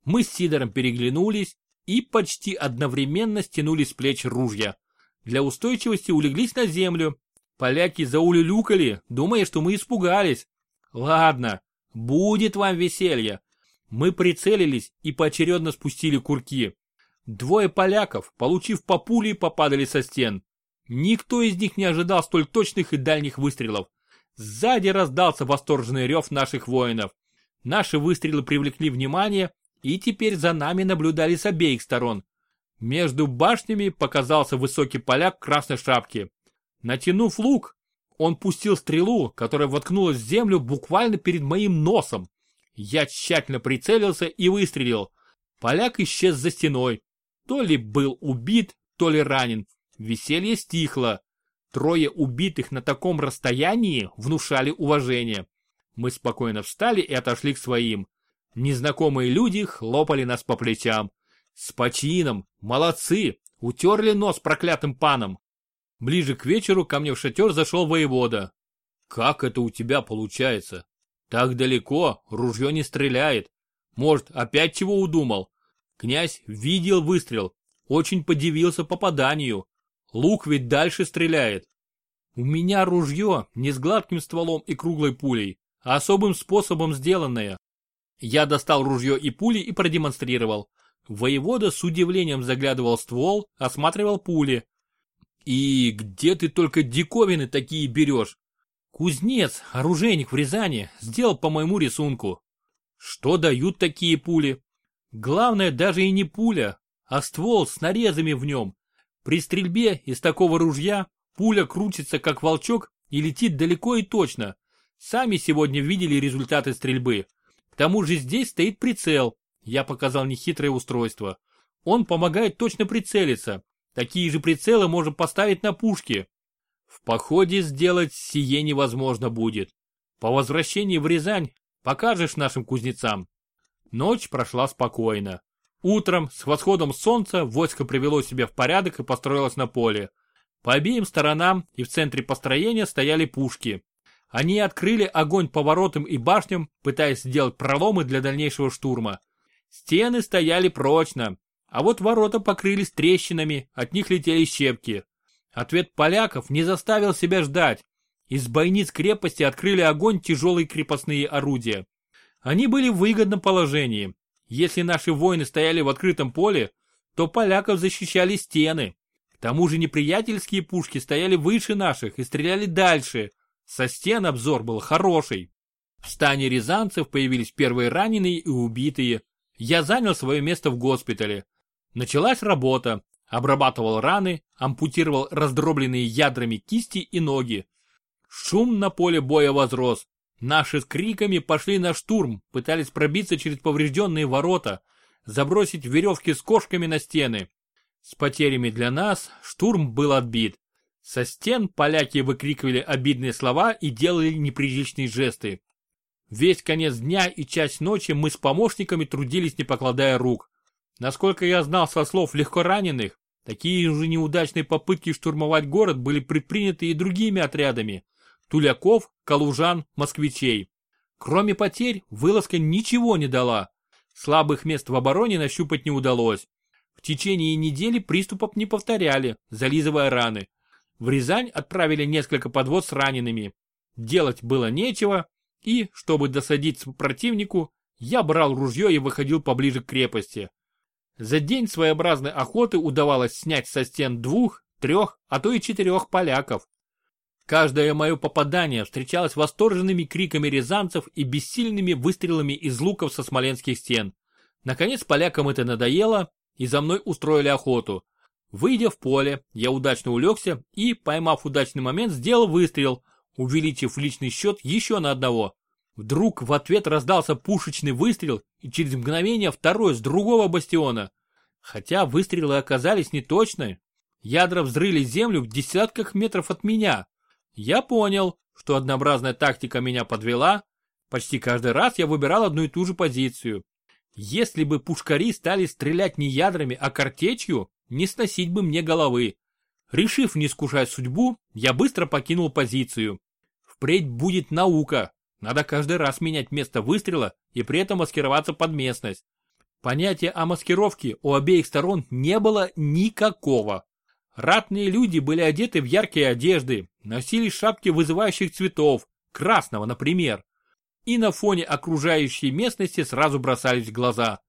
Мы с Сидором переглянулись и почти одновременно стянули с плеч ружья. Для устойчивости улеглись на землю. Поляки заулюлюкали, думая, что мы испугались. Ладно, будет вам веселье. Мы прицелились и поочередно спустили курки. Двое поляков, получив по пули, попадали со стен. Никто из них не ожидал столь точных и дальних выстрелов. Сзади раздался восторженный рев наших воинов. Наши выстрелы привлекли внимание, и теперь за нами наблюдали с обеих сторон. Между башнями показался высокий поляк в красной шапке. Натянув лук, он пустил стрелу, которая воткнулась в землю буквально перед моим носом. Я тщательно прицелился и выстрелил. Поляк исчез за стеной. То ли был убит, то ли ранен. Веселье стихло. Трое убитых на таком расстоянии внушали уважение. Мы спокойно встали и отошли к своим. Незнакомые люди хлопали нас по плечам. С почином, молодцы, утерли нос проклятым паном. Ближе к вечеру ко мне в шатер зашел воевода. Как это у тебя получается? Так далеко, ружье не стреляет. Может, опять чего удумал? Князь видел выстрел, очень подивился попаданию. Лук ведь дальше стреляет. У меня ружье не с гладким стволом и круглой пулей, а особым способом сделанное. Я достал ружье и пули и продемонстрировал. Воевода с удивлением заглядывал ствол, осматривал пули. И где ты только диковины такие берешь? Кузнец, оружейник в Рязани, сделал по моему рисунку. Что дают такие пули? Главное даже и не пуля, а ствол с нарезами в нем. При стрельбе из такого ружья пуля крутится как волчок и летит далеко и точно. Сами сегодня видели результаты стрельбы. К тому же здесь стоит прицел. Я показал нехитрое устройство. Он помогает точно прицелиться, Такие же прицелы можем поставить на пушки. В походе сделать сие невозможно будет. По возвращении в Рязань покажешь нашим кузнецам. Ночь прошла спокойно. Утром с восходом солнца войско привело себя в порядок и построилось на поле. По обеим сторонам и в центре построения стояли пушки. Они открыли огонь по воротам и башням, пытаясь сделать проломы для дальнейшего штурма. Стены стояли прочно, а вот ворота покрылись трещинами, от них летели щепки. Ответ поляков не заставил себя ждать. Из бойниц крепости открыли огонь тяжелые крепостные орудия. Они были в выгодном положении. Если наши воины стояли в открытом поле, то поляков защищали стены. К тому же неприятельские пушки стояли выше наших и стреляли дальше. Со стен обзор был хороший. В стане рязанцев появились первые раненые и убитые. Я занял свое место в госпитале. Началась работа. Обрабатывал раны, ампутировал раздробленные ядрами кисти и ноги. Шум на поле боя возрос. Наши с криками пошли на штурм, пытались пробиться через поврежденные ворота, забросить веревки с кошками на стены. С потерями для нас штурм был отбит. Со стен поляки выкрикивали обидные слова и делали неприличные жесты. Весь конец дня и часть ночи мы с помощниками трудились не покладая рук. Насколько я знал со слов легко раненых, такие же неудачные попытки штурмовать город были предприняты и другими отрядами. Туляков, Калужан, Москвичей. Кроме потерь, вылазка ничего не дала. Слабых мест в обороне нащупать не удалось. В течение недели приступов не повторяли, зализывая раны. В Рязань отправили несколько подвод с ранеными. Делать было нечего, и, чтобы досадить противнику, я брал ружье и выходил поближе к крепости. За день своеобразной охоты удавалось снять со стен двух, трех, а то и четырех поляков. Каждое мое попадание встречалось восторженными криками рязанцев и бессильными выстрелами из луков со смоленских стен. Наконец полякам это надоело, и за мной устроили охоту. Выйдя в поле, я удачно улегся и, поймав удачный момент, сделал выстрел, увеличив личный счет еще на одного. Вдруг в ответ раздался пушечный выстрел и через мгновение второй с другого бастиона. Хотя выстрелы оказались неточны, ядра взрыли землю в десятках метров от меня. Я понял, что однообразная тактика меня подвела. Почти каждый раз я выбирал одну и ту же позицию. Если бы пушкари стали стрелять не ядрами, а картечью, не сносить бы мне головы. Решив не скушать судьбу, я быстро покинул позицию. Впредь будет наука. Надо каждый раз менять место выстрела и при этом маскироваться под местность. Понятия о маскировке у обеих сторон не было никакого. Ратные люди были одеты в яркие одежды, носили шапки вызывающих цветов, красного, например. И на фоне окружающей местности сразу бросались в глаза.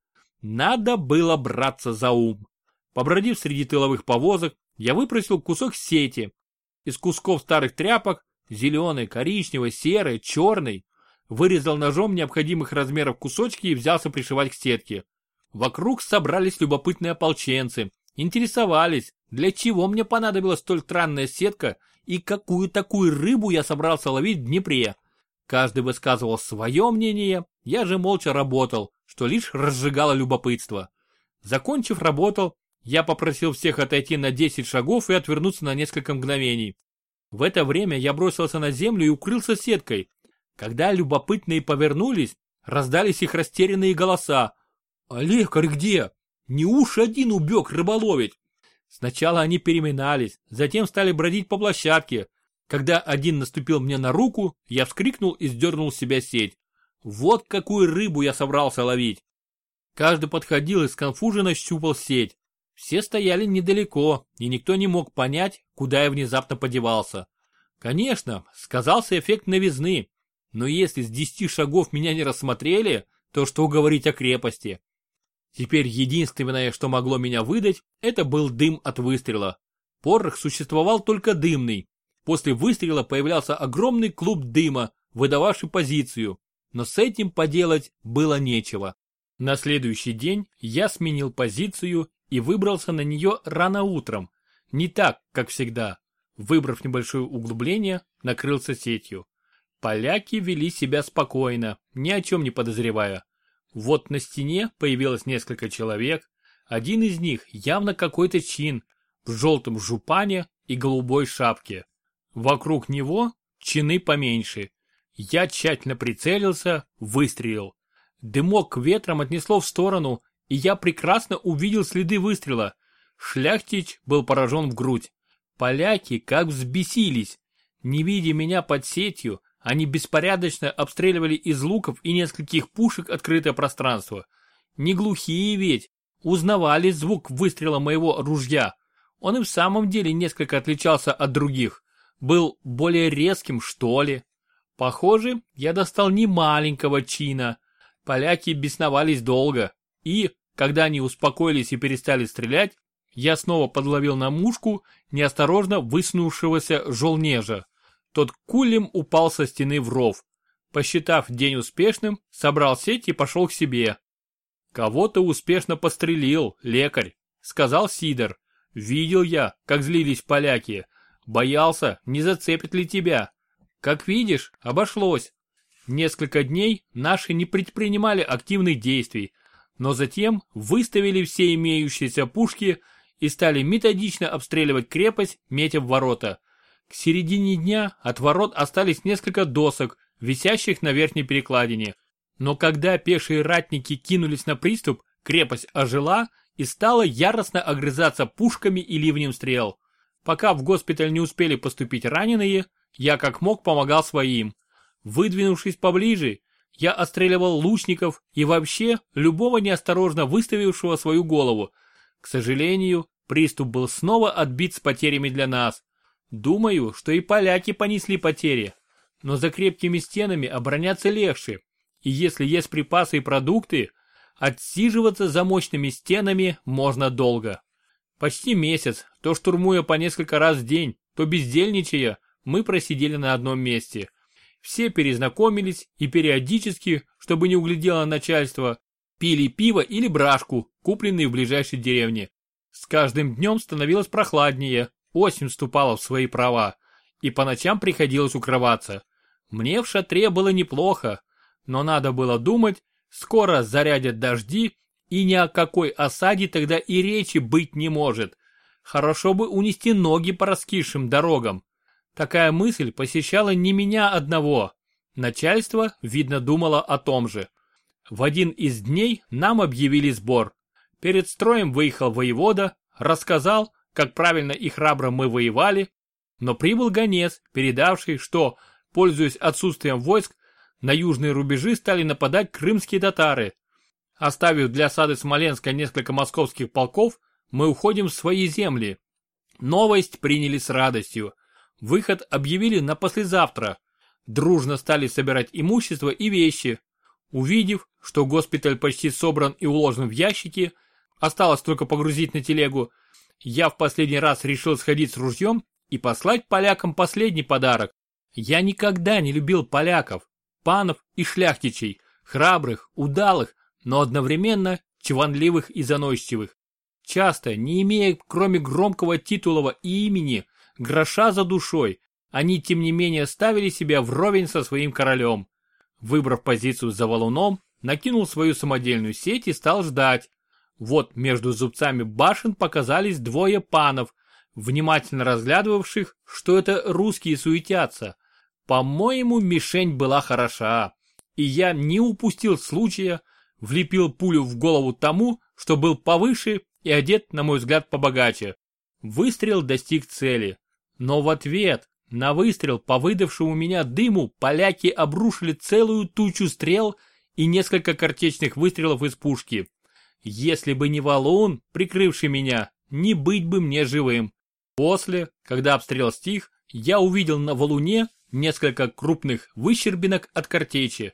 Надо было браться за ум. Побродив среди тыловых повозок, я выпросил кусок сети. Из кусков старых тряпок, зеленый, коричневый, серый, черный, вырезал ножом необходимых размеров кусочки и взялся пришивать к сетке. Вокруг собрались любопытные ополченцы, интересовались, для чего мне понадобилась столь странная сетка и какую такую рыбу я собрался ловить в Днепре. Каждый высказывал свое мнение, я же молча работал, что лишь разжигало любопытство. Закончив работал, я попросил всех отойти на 10 шагов и отвернуться на несколько мгновений. В это время я бросился на землю и укрылся сеткой. Когда любопытные повернулись, раздались их растерянные голоса. «А лекарь где? Не уж один убег рыболовить!» Сначала они переминались, затем стали бродить по площадке. Когда один наступил мне на руку, я вскрикнул и сдернул с себя сеть. Вот какую рыбу я собрался ловить. Каждый подходил и сконфуженно щупал сеть. Все стояли недалеко, и никто не мог понять, куда я внезапно подевался. Конечно, сказался эффект новизны, но если с десяти шагов меня не рассмотрели, то что говорить о крепости? Теперь единственное, что могло меня выдать, это был дым от выстрела. Порох существовал только дымный. После выстрела появлялся огромный клуб дыма, выдававший позицию. Но с этим поделать было нечего. На следующий день я сменил позицию и выбрался на нее рано утром. Не так, как всегда. Выбрав небольшое углубление, накрылся сетью. Поляки вели себя спокойно, ни о чем не подозревая. Вот на стене появилось несколько человек. Один из них явно какой-то чин в желтом жупане и голубой шапке. Вокруг него чины поменьше. Я тщательно прицелился, выстрелил. Дымок ветром отнесло в сторону, и я прекрасно увидел следы выстрела. Шляхтич был поражен в грудь. Поляки как взбесились. Не видя меня под сетью, они беспорядочно обстреливали из луков и нескольких пушек открытое пространство. Не глухие ведь, узнавали звук выстрела моего ружья. Он и в самом деле несколько отличался от других. Был более резким, что ли. Похоже, я достал не маленького чина. Поляки бесновались долго. И, когда они успокоились и перестали стрелять, я снова подловил на мушку неосторожно высунувшегося жолнежа. Тот кулем упал со стены в ров. Посчитав день успешным, собрал сеть и пошел к себе. «Кого-то успешно пострелил, лекарь», — сказал Сидор. «Видел я, как злились поляки. Боялся, не зацепит ли тебя. Как видишь, обошлось. Несколько дней наши не предпринимали активных действий, но затем выставили все имеющиеся пушки и стали методично обстреливать крепость, метя в ворота. К середине дня от ворот остались несколько досок, висящих на верхней перекладине. Но когда пешие ратники кинулись на приступ, крепость ожила и стала яростно огрызаться пушками и ливнем стрел. Пока в госпиталь не успели поступить раненые, я как мог помогал своим. Выдвинувшись поближе, я отстреливал лучников и вообще любого неосторожно выставившего свою голову. К сожалению, приступ был снова отбит с потерями для нас. Думаю, что и поляки понесли потери. Но за крепкими стенами обороняться легче. И если есть припасы и продукты, отсиживаться за мощными стенами можно долго. Почти месяц, то штурмуя по несколько раз в день, то бездельничая, мы просидели на одном месте. Все перезнакомились и периодически, чтобы не углядело начальство, пили пиво или брашку, купленные в ближайшей деревне. С каждым днем становилось прохладнее, осень вступала в свои права, и по ночам приходилось укрываться. Мне в шатре было неплохо, но надо было думать, скоро зарядят дожди, и ни о какой осаде тогда и речи быть не может. Хорошо бы унести ноги по раскисшим дорогам. Такая мысль посещала не меня одного. Начальство, видно, думало о том же. В один из дней нам объявили сбор. Перед строем выехал воевода, рассказал, как правильно и храбро мы воевали, но прибыл гонец, передавший, что, пользуясь отсутствием войск, на южные рубежи стали нападать крымские татары, Оставив для осады Смоленска несколько московских полков, мы уходим в свои земли. Новость приняли с радостью. Выход объявили на послезавтра. Дружно стали собирать имущество и вещи. Увидев, что госпиталь почти собран и уложен в ящики, осталось только погрузить на телегу, я в последний раз решил сходить с ружьем и послать полякам последний подарок. Я никогда не любил поляков, панов и шляхтичей, храбрых, удалых, но одновременно чванливых и заносчивых. Часто, не имея кроме громкого титулова и имени, гроша за душой, они тем не менее ставили себя вровень со своим королем. Выбрав позицию за валуном, накинул свою самодельную сеть и стал ждать. Вот между зубцами башен показались двое панов, внимательно разглядывавших, что это русские суетятся. По-моему, мишень была хороша, и я не упустил случая, влепил пулю в голову тому, что был повыше и одет, на мой взгляд, побогаче. Выстрел достиг цели. Но в ответ на выстрел по выдавшему меня дыму поляки обрушили целую тучу стрел и несколько картечных выстрелов из пушки. Если бы не валун, прикрывший меня, не быть бы мне живым. После, когда обстрел стих, я увидел на валуне несколько крупных выщербинок от картечи.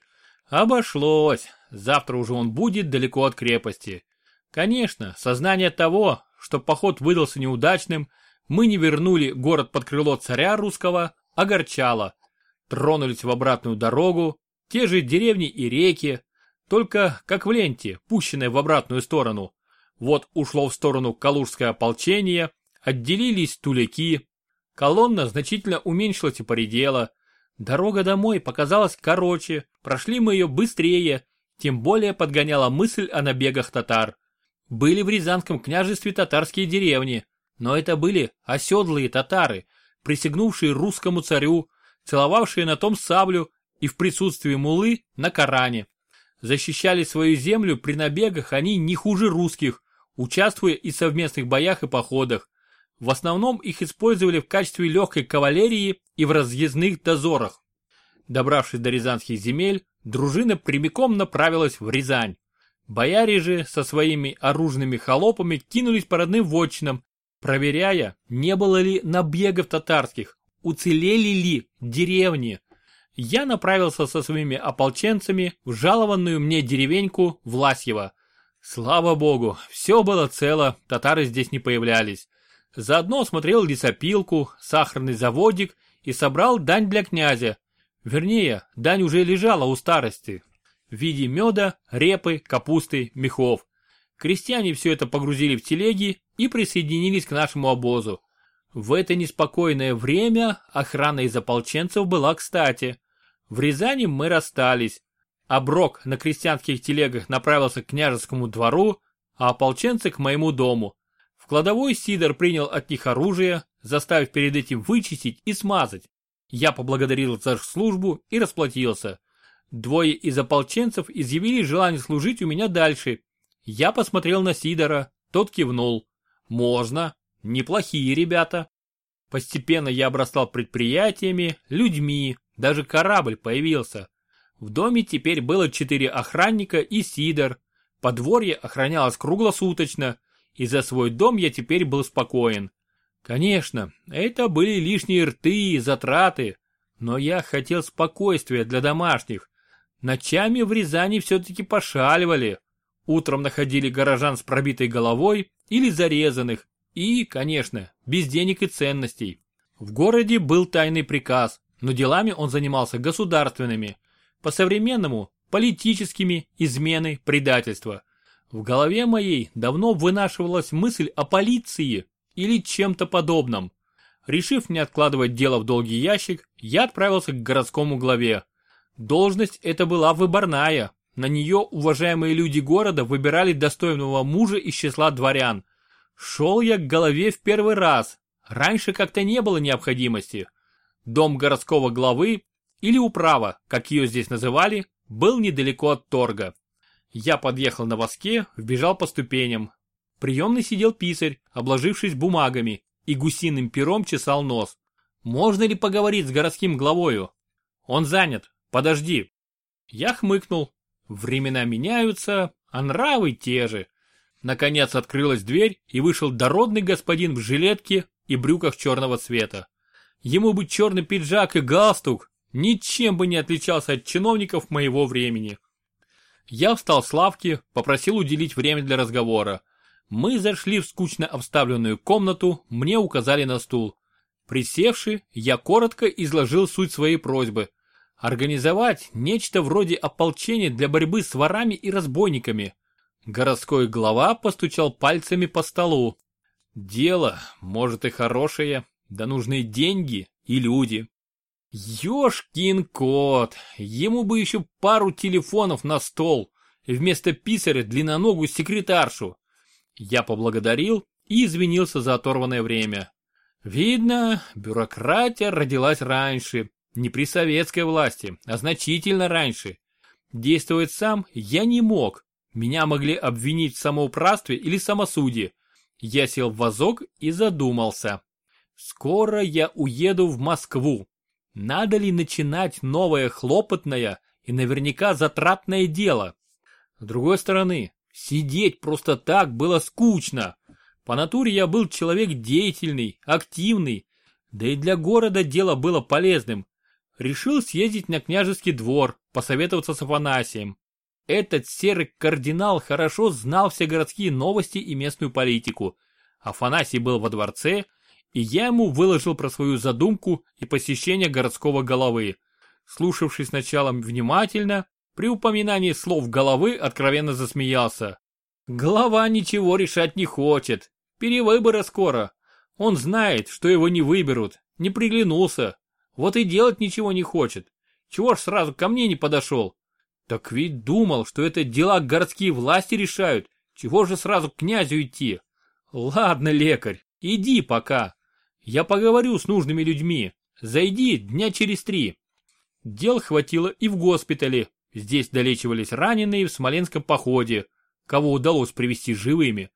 Обошлось, завтра уже он будет далеко от крепости. Конечно, сознание того, что поход выдался неудачным, мы не вернули город под крыло царя русского, огорчало. Тронулись в обратную дорогу, те же деревни и реки, только как в ленте, пущенной в обратную сторону. Вот ушло в сторону Калужское ополчение, отделились туляки. Колонна значительно уменьшилась и поредела. Дорога домой показалась короче, прошли мы ее быстрее, тем более подгоняла мысль о набегах татар. Были в Рязанском княжестве татарские деревни, но это были оседлые татары, присягнувшие русскому царю, целовавшие на том саблю и в присутствии мулы на Коране. Защищали свою землю при набегах они не хуже русских, участвуя и в совместных боях и походах. В основном их использовали в качестве легкой кавалерии и в разъездных дозорах. Добравшись до рязанских земель, дружина прямиком направилась в Рязань. Бояре же со своими оружными холопами кинулись по родным вотчинам, проверяя, не было ли набегов татарских, уцелели ли деревни. Я направился со своими ополченцами в жалованную мне деревеньку Власьево. Слава богу, все было цело, татары здесь не появлялись. Заодно осмотрел лесопилку, сахарный заводик и собрал дань для князя, Вернее, дань уже лежала у старости в виде меда, репы, капусты, мехов. Крестьяне все это погрузили в телеги и присоединились к нашему обозу. В это неспокойное время охрана из ополченцев была кстати. В Рязани мы расстались. А Брок на крестьянских телегах направился к княжескому двору, а ополченцы к моему дому. В кладовой Сидор принял от них оружие, заставив перед этим вычистить и смазать. Я поблагодарил за службу и расплатился. Двое из ополченцев изъявили желание служить у меня дальше. Я посмотрел на Сидора, тот кивнул. Можно, неплохие ребята. Постепенно я обрастал предприятиями, людьми, даже корабль появился. В доме теперь было четыре охранника и Сидор. Подворье охранялось круглосуточно, и за свой дом я теперь был спокоен. Конечно, это были лишние рты и затраты, но я хотел спокойствия для домашних. Ночами в Рязани все-таки пошаливали. Утром находили горожан с пробитой головой или зарезанных, и, конечно, без денег и ценностей. В городе был тайный приказ, но делами он занимался государственными. По-современному – политическими, измены, предательства. В голове моей давно вынашивалась мысль о полиции или чем-то подобном. Решив не откладывать дело в долгий ящик, я отправился к городскому главе. Должность эта была выборная. На нее уважаемые люди города выбирали достойного мужа из числа дворян. Шел я к голове в первый раз. Раньше как-то не было необходимости. Дом городского главы, или управа, как ее здесь называли, был недалеко от торга. Я подъехал на воске, вбежал по ступеням. Приемный сидел писарь, обложившись бумагами, и гусиным пером чесал нос. Можно ли поговорить с городским главою? Он занят, подожди. Я хмыкнул. Времена меняются, а нравы те же. Наконец открылась дверь и вышел дородный господин в жилетке и брюках черного цвета. Ему бы черный пиджак и галстук ничем бы не отличался от чиновников моего времени. Я встал с лавки, попросил уделить время для разговора. Мы зашли в скучно обставленную комнату, мне указали на стул. Присевши, я коротко изложил суть своей просьбы. Организовать нечто вроде ополчения для борьбы с ворами и разбойниками. Городской глава постучал пальцами по столу. Дело, может и хорошее, да нужны деньги и люди. Ёшкин кот, ему бы еще пару телефонов на стол, вместо писаря длинноногую секретаршу. Я поблагодарил и извинился за оторванное время. Видно, бюрократия родилась раньше, не при советской власти, а значительно раньше. Действовать сам я не мог, меня могли обвинить в самоуправстве или самосудии. Я сел в вазок и задумался. Скоро я уеду в Москву. Надо ли начинать новое хлопотное и наверняка затратное дело? С другой стороны, сидеть просто так было скучно. По натуре я был человек деятельный, активный, да и для города дело было полезным. Решил съездить на княжеский двор, посоветоваться с Афанасием. Этот серый кардинал хорошо знал все городские новости и местную политику. Афанасий был во дворце и я ему выложил про свою задумку и посещение городского головы. Слушавший сначала внимательно, при упоминании слов головы откровенно засмеялся. Голова ничего решать не хочет. Перевыборы скоро. Он знает, что его не выберут, не приглянулся. Вот и делать ничего не хочет. Чего ж сразу ко мне не подошел? Так ведь думал, что это дела городские власти решают. Чего же сразу к князю идти? Ладно, лекарь, иди пока. Я поговорю с нужными людьми. Зайди дня через три. Дел хватило и в госпитале. Здесь долечивались раненые в Смоленском походе, кого удалось привести живыми.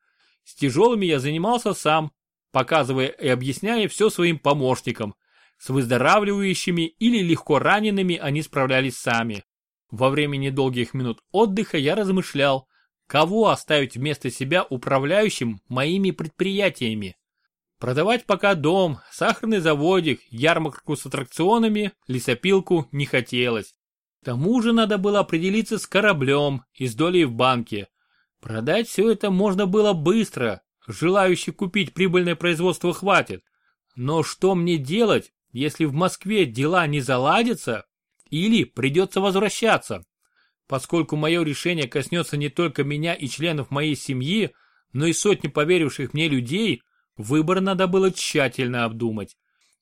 С тяжелыми я занимался сам, показывая и объясняя все своим помощникам. С выздоравливающими или легко ранеными они справлялись сами. Во время недолгих минут отдыха я размышлял, кого оставить вместо себя управляющим моими предприятиями. Продавать пока дом, сахарный заводик, ярмарку с аттракционами, лесопилку не хотелось. К тому же надо было определиться с кораблем и с долей в банке. Продать все это можно было быстро, желающих купить прибыльное производство хватит. Но что мне делать, если в Москве дела не заладятся или придется возвращаться? Поскольку мое решение коснется не только меня и членов моей семьи, но и сотни поверивших мне людей, Выбор надо было тщательно обдумать.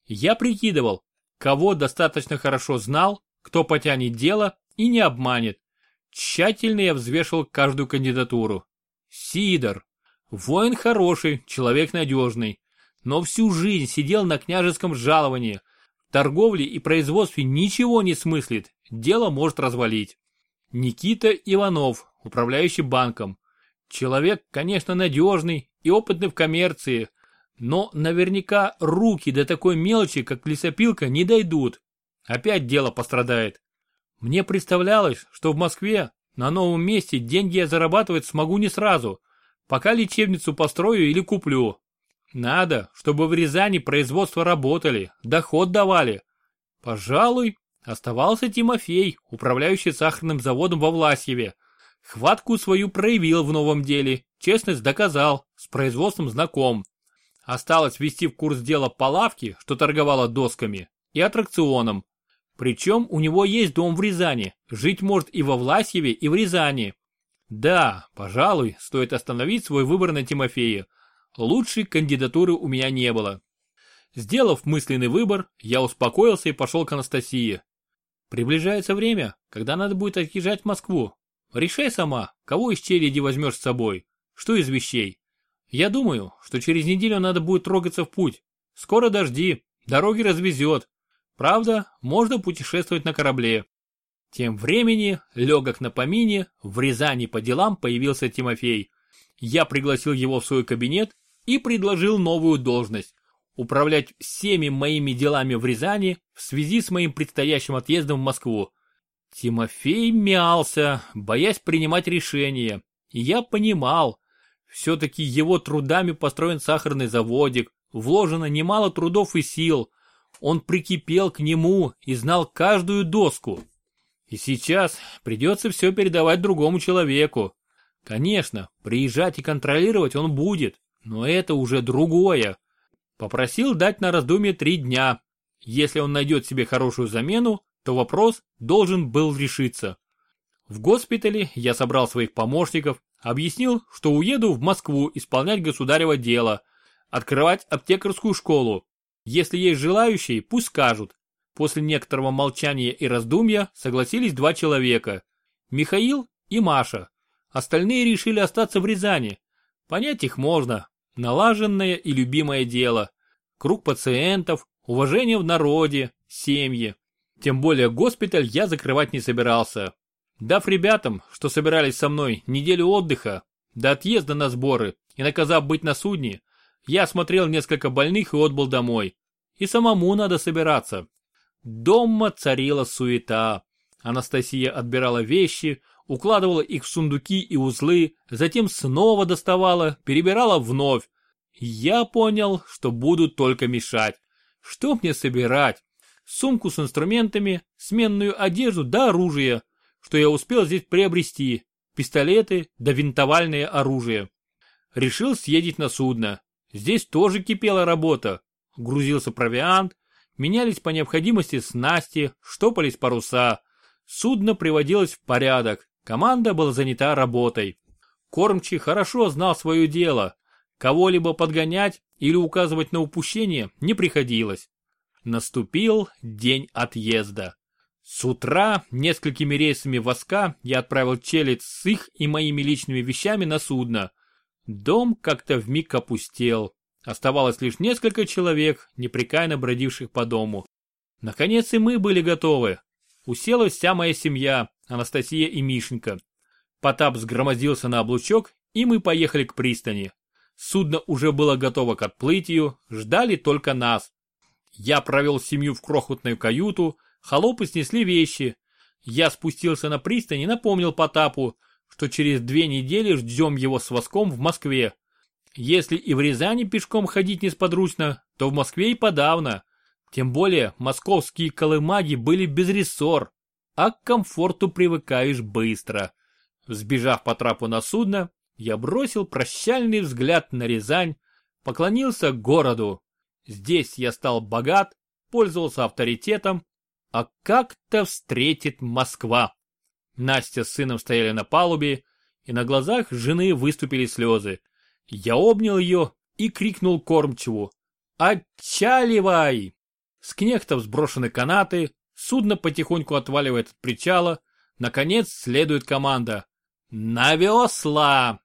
Я прикидывал, кого достаточно хорошо знал, кто потянет дело и не обманет. Тщательно я взвешивал каждую кандидатуру. Сидор. Воин хороший, человек надежный. Но всю жизнь сидел на княжеском жаловании. В торговле и производстве ничего не смыслит. Дело может развалить. Никита Иванов, управляющий банком. Человек, конечно, надежный и опытный в коммерции, но наверняка руки до такой мелочи, как лесопилка, не дойдут. Опять дело пострадает. Мне представлялось, что в Москве на новом месте деньги я зарабатывать смогу не сразу, пока лечебницу построю или куплю. Надо, чтобы в Рязани производство работали, доход давали. Пожалуй, оставался Тимофей, управляющий сахарным заводом во Власьеве. Хватку свою проявил в новом деле, честность доказал, с производством знаком. Осталось ввести в курс дела по лавке, что торговала досками, и аттракционом. Причем у него есть дом в Рязани, жить может и во Власьеве, и в Рязани. Да, пожалуй, стоит остановить свой выбор на Тимофея. Лучшей кандидатуры у меня не было. Сделав мысленный выбор, я успокоился и пошел к Анастасии. Приближается время, когда надо будет отъезжать в Москву. Решай сама, кого из череди возьмешь с собой, что из вещей. Я думаю, что через неделю надо будет трогаться в путь. Скоро дожди, дороги развезет. Правда, можно путешествовать на корабле. Тем времени, легок на помине, в Рязани по делам появился Тимофей. Я пригласил его в свой кабинет и предложил новую должность – управлять всеми моими делами в Рязани в связи с моим предстоящим отъездом в Москву. Тимофей мялся, боясь принимать решения. И я понимал, все-таки его трудами построен сахарный заводик, вложено немало трудов и сил. Он прикипел к нему и знал каждую доску. И сейчас придется все передавать другому человеку. Конечно, приезжать и контролировать он будет, но это уже другое. Попросил дать на раздумье три дня. Если он найдет себе хорошую замену, то вопрос должен был решиться. В госпитале я собрал своих помощников, Объяснил, что уеду в Москву исполнять государево дело, открывать аптекарскую школу. Если есть желающие, пусть скажут. После некоторого молчания и раздумья согласились два человека. Михаил и Маша. Остальные решили остаться в Рязани. Понять их можно. Налаженное и любимое дело. Круг пациентов, уважение в народе, семьи. Тем более госпиталь я закрывать не собирался. Дав ребятам, что собирались со мной, неделю отдыха, до отъезда на сборы и наказав быть на судне, я осмотрел несколько больных и отбыл домой. И самому надо собираться. Дома царила суета. Анастасия отбирала вещи, укладывала их в сундуки и узлы, затем снова доставала, перебирала вновь. Я понял, что буду только мешать. Что мне собирать? Сумку с инструментами, сменную одежду да оружие что я успел здесь приобрести, пистолеты да винтовальное оружие. Решил съездить на судно. Здесь тоже кипела работа. Грузился провиант, менялись по необходимости снасти, штопались паруса. Судно приводилось в порядок, команда была занята работой. Кормчий хорошо знал свое дело. Кого-либо подгонять или указывать на упущение не приходилось. Наступил день отъезда. С утра несколькими рейсами воска я отправил челядь с их и моими личными вещами на судно. Дом как-то вмиг опустел. Оставалось лишь несколько человек, непрекаянно бродивших по дому. Наконец и мы были готовы. Уселась вся моя семья, Анастасия и Мишенька. Потап сгромоздился на облучок, и мы поехали к пристани. Судно уже было готово к отплытию, ждали только нас. Я провел семью в крохотную каюту, Холопы снесли вещи. Я спустился на пристань и напомнил Потапу, что через две недели ждем его с воском в Москве. Если и в Рязани пешком ходить несподручно, то в Москве и подавно. Тем более московские колымаги были без рессор, а к комфорту привыкаешь быстро. Взбежав по трапу на судно, я бросил прощальный взгляд на Рязань, поклонился городу. Здесь я стал богат, пользовался авторитетом а как-то встретит Москва. Настя с сыном стояли на палубе, и на глазах жены выступили слезы. Я обнял ее и крикнул кормчеву «Отчаливай!». С кнехтов сброшены канаты, судно потихоньку отваливает от причала, наконец следует команда «На весла!».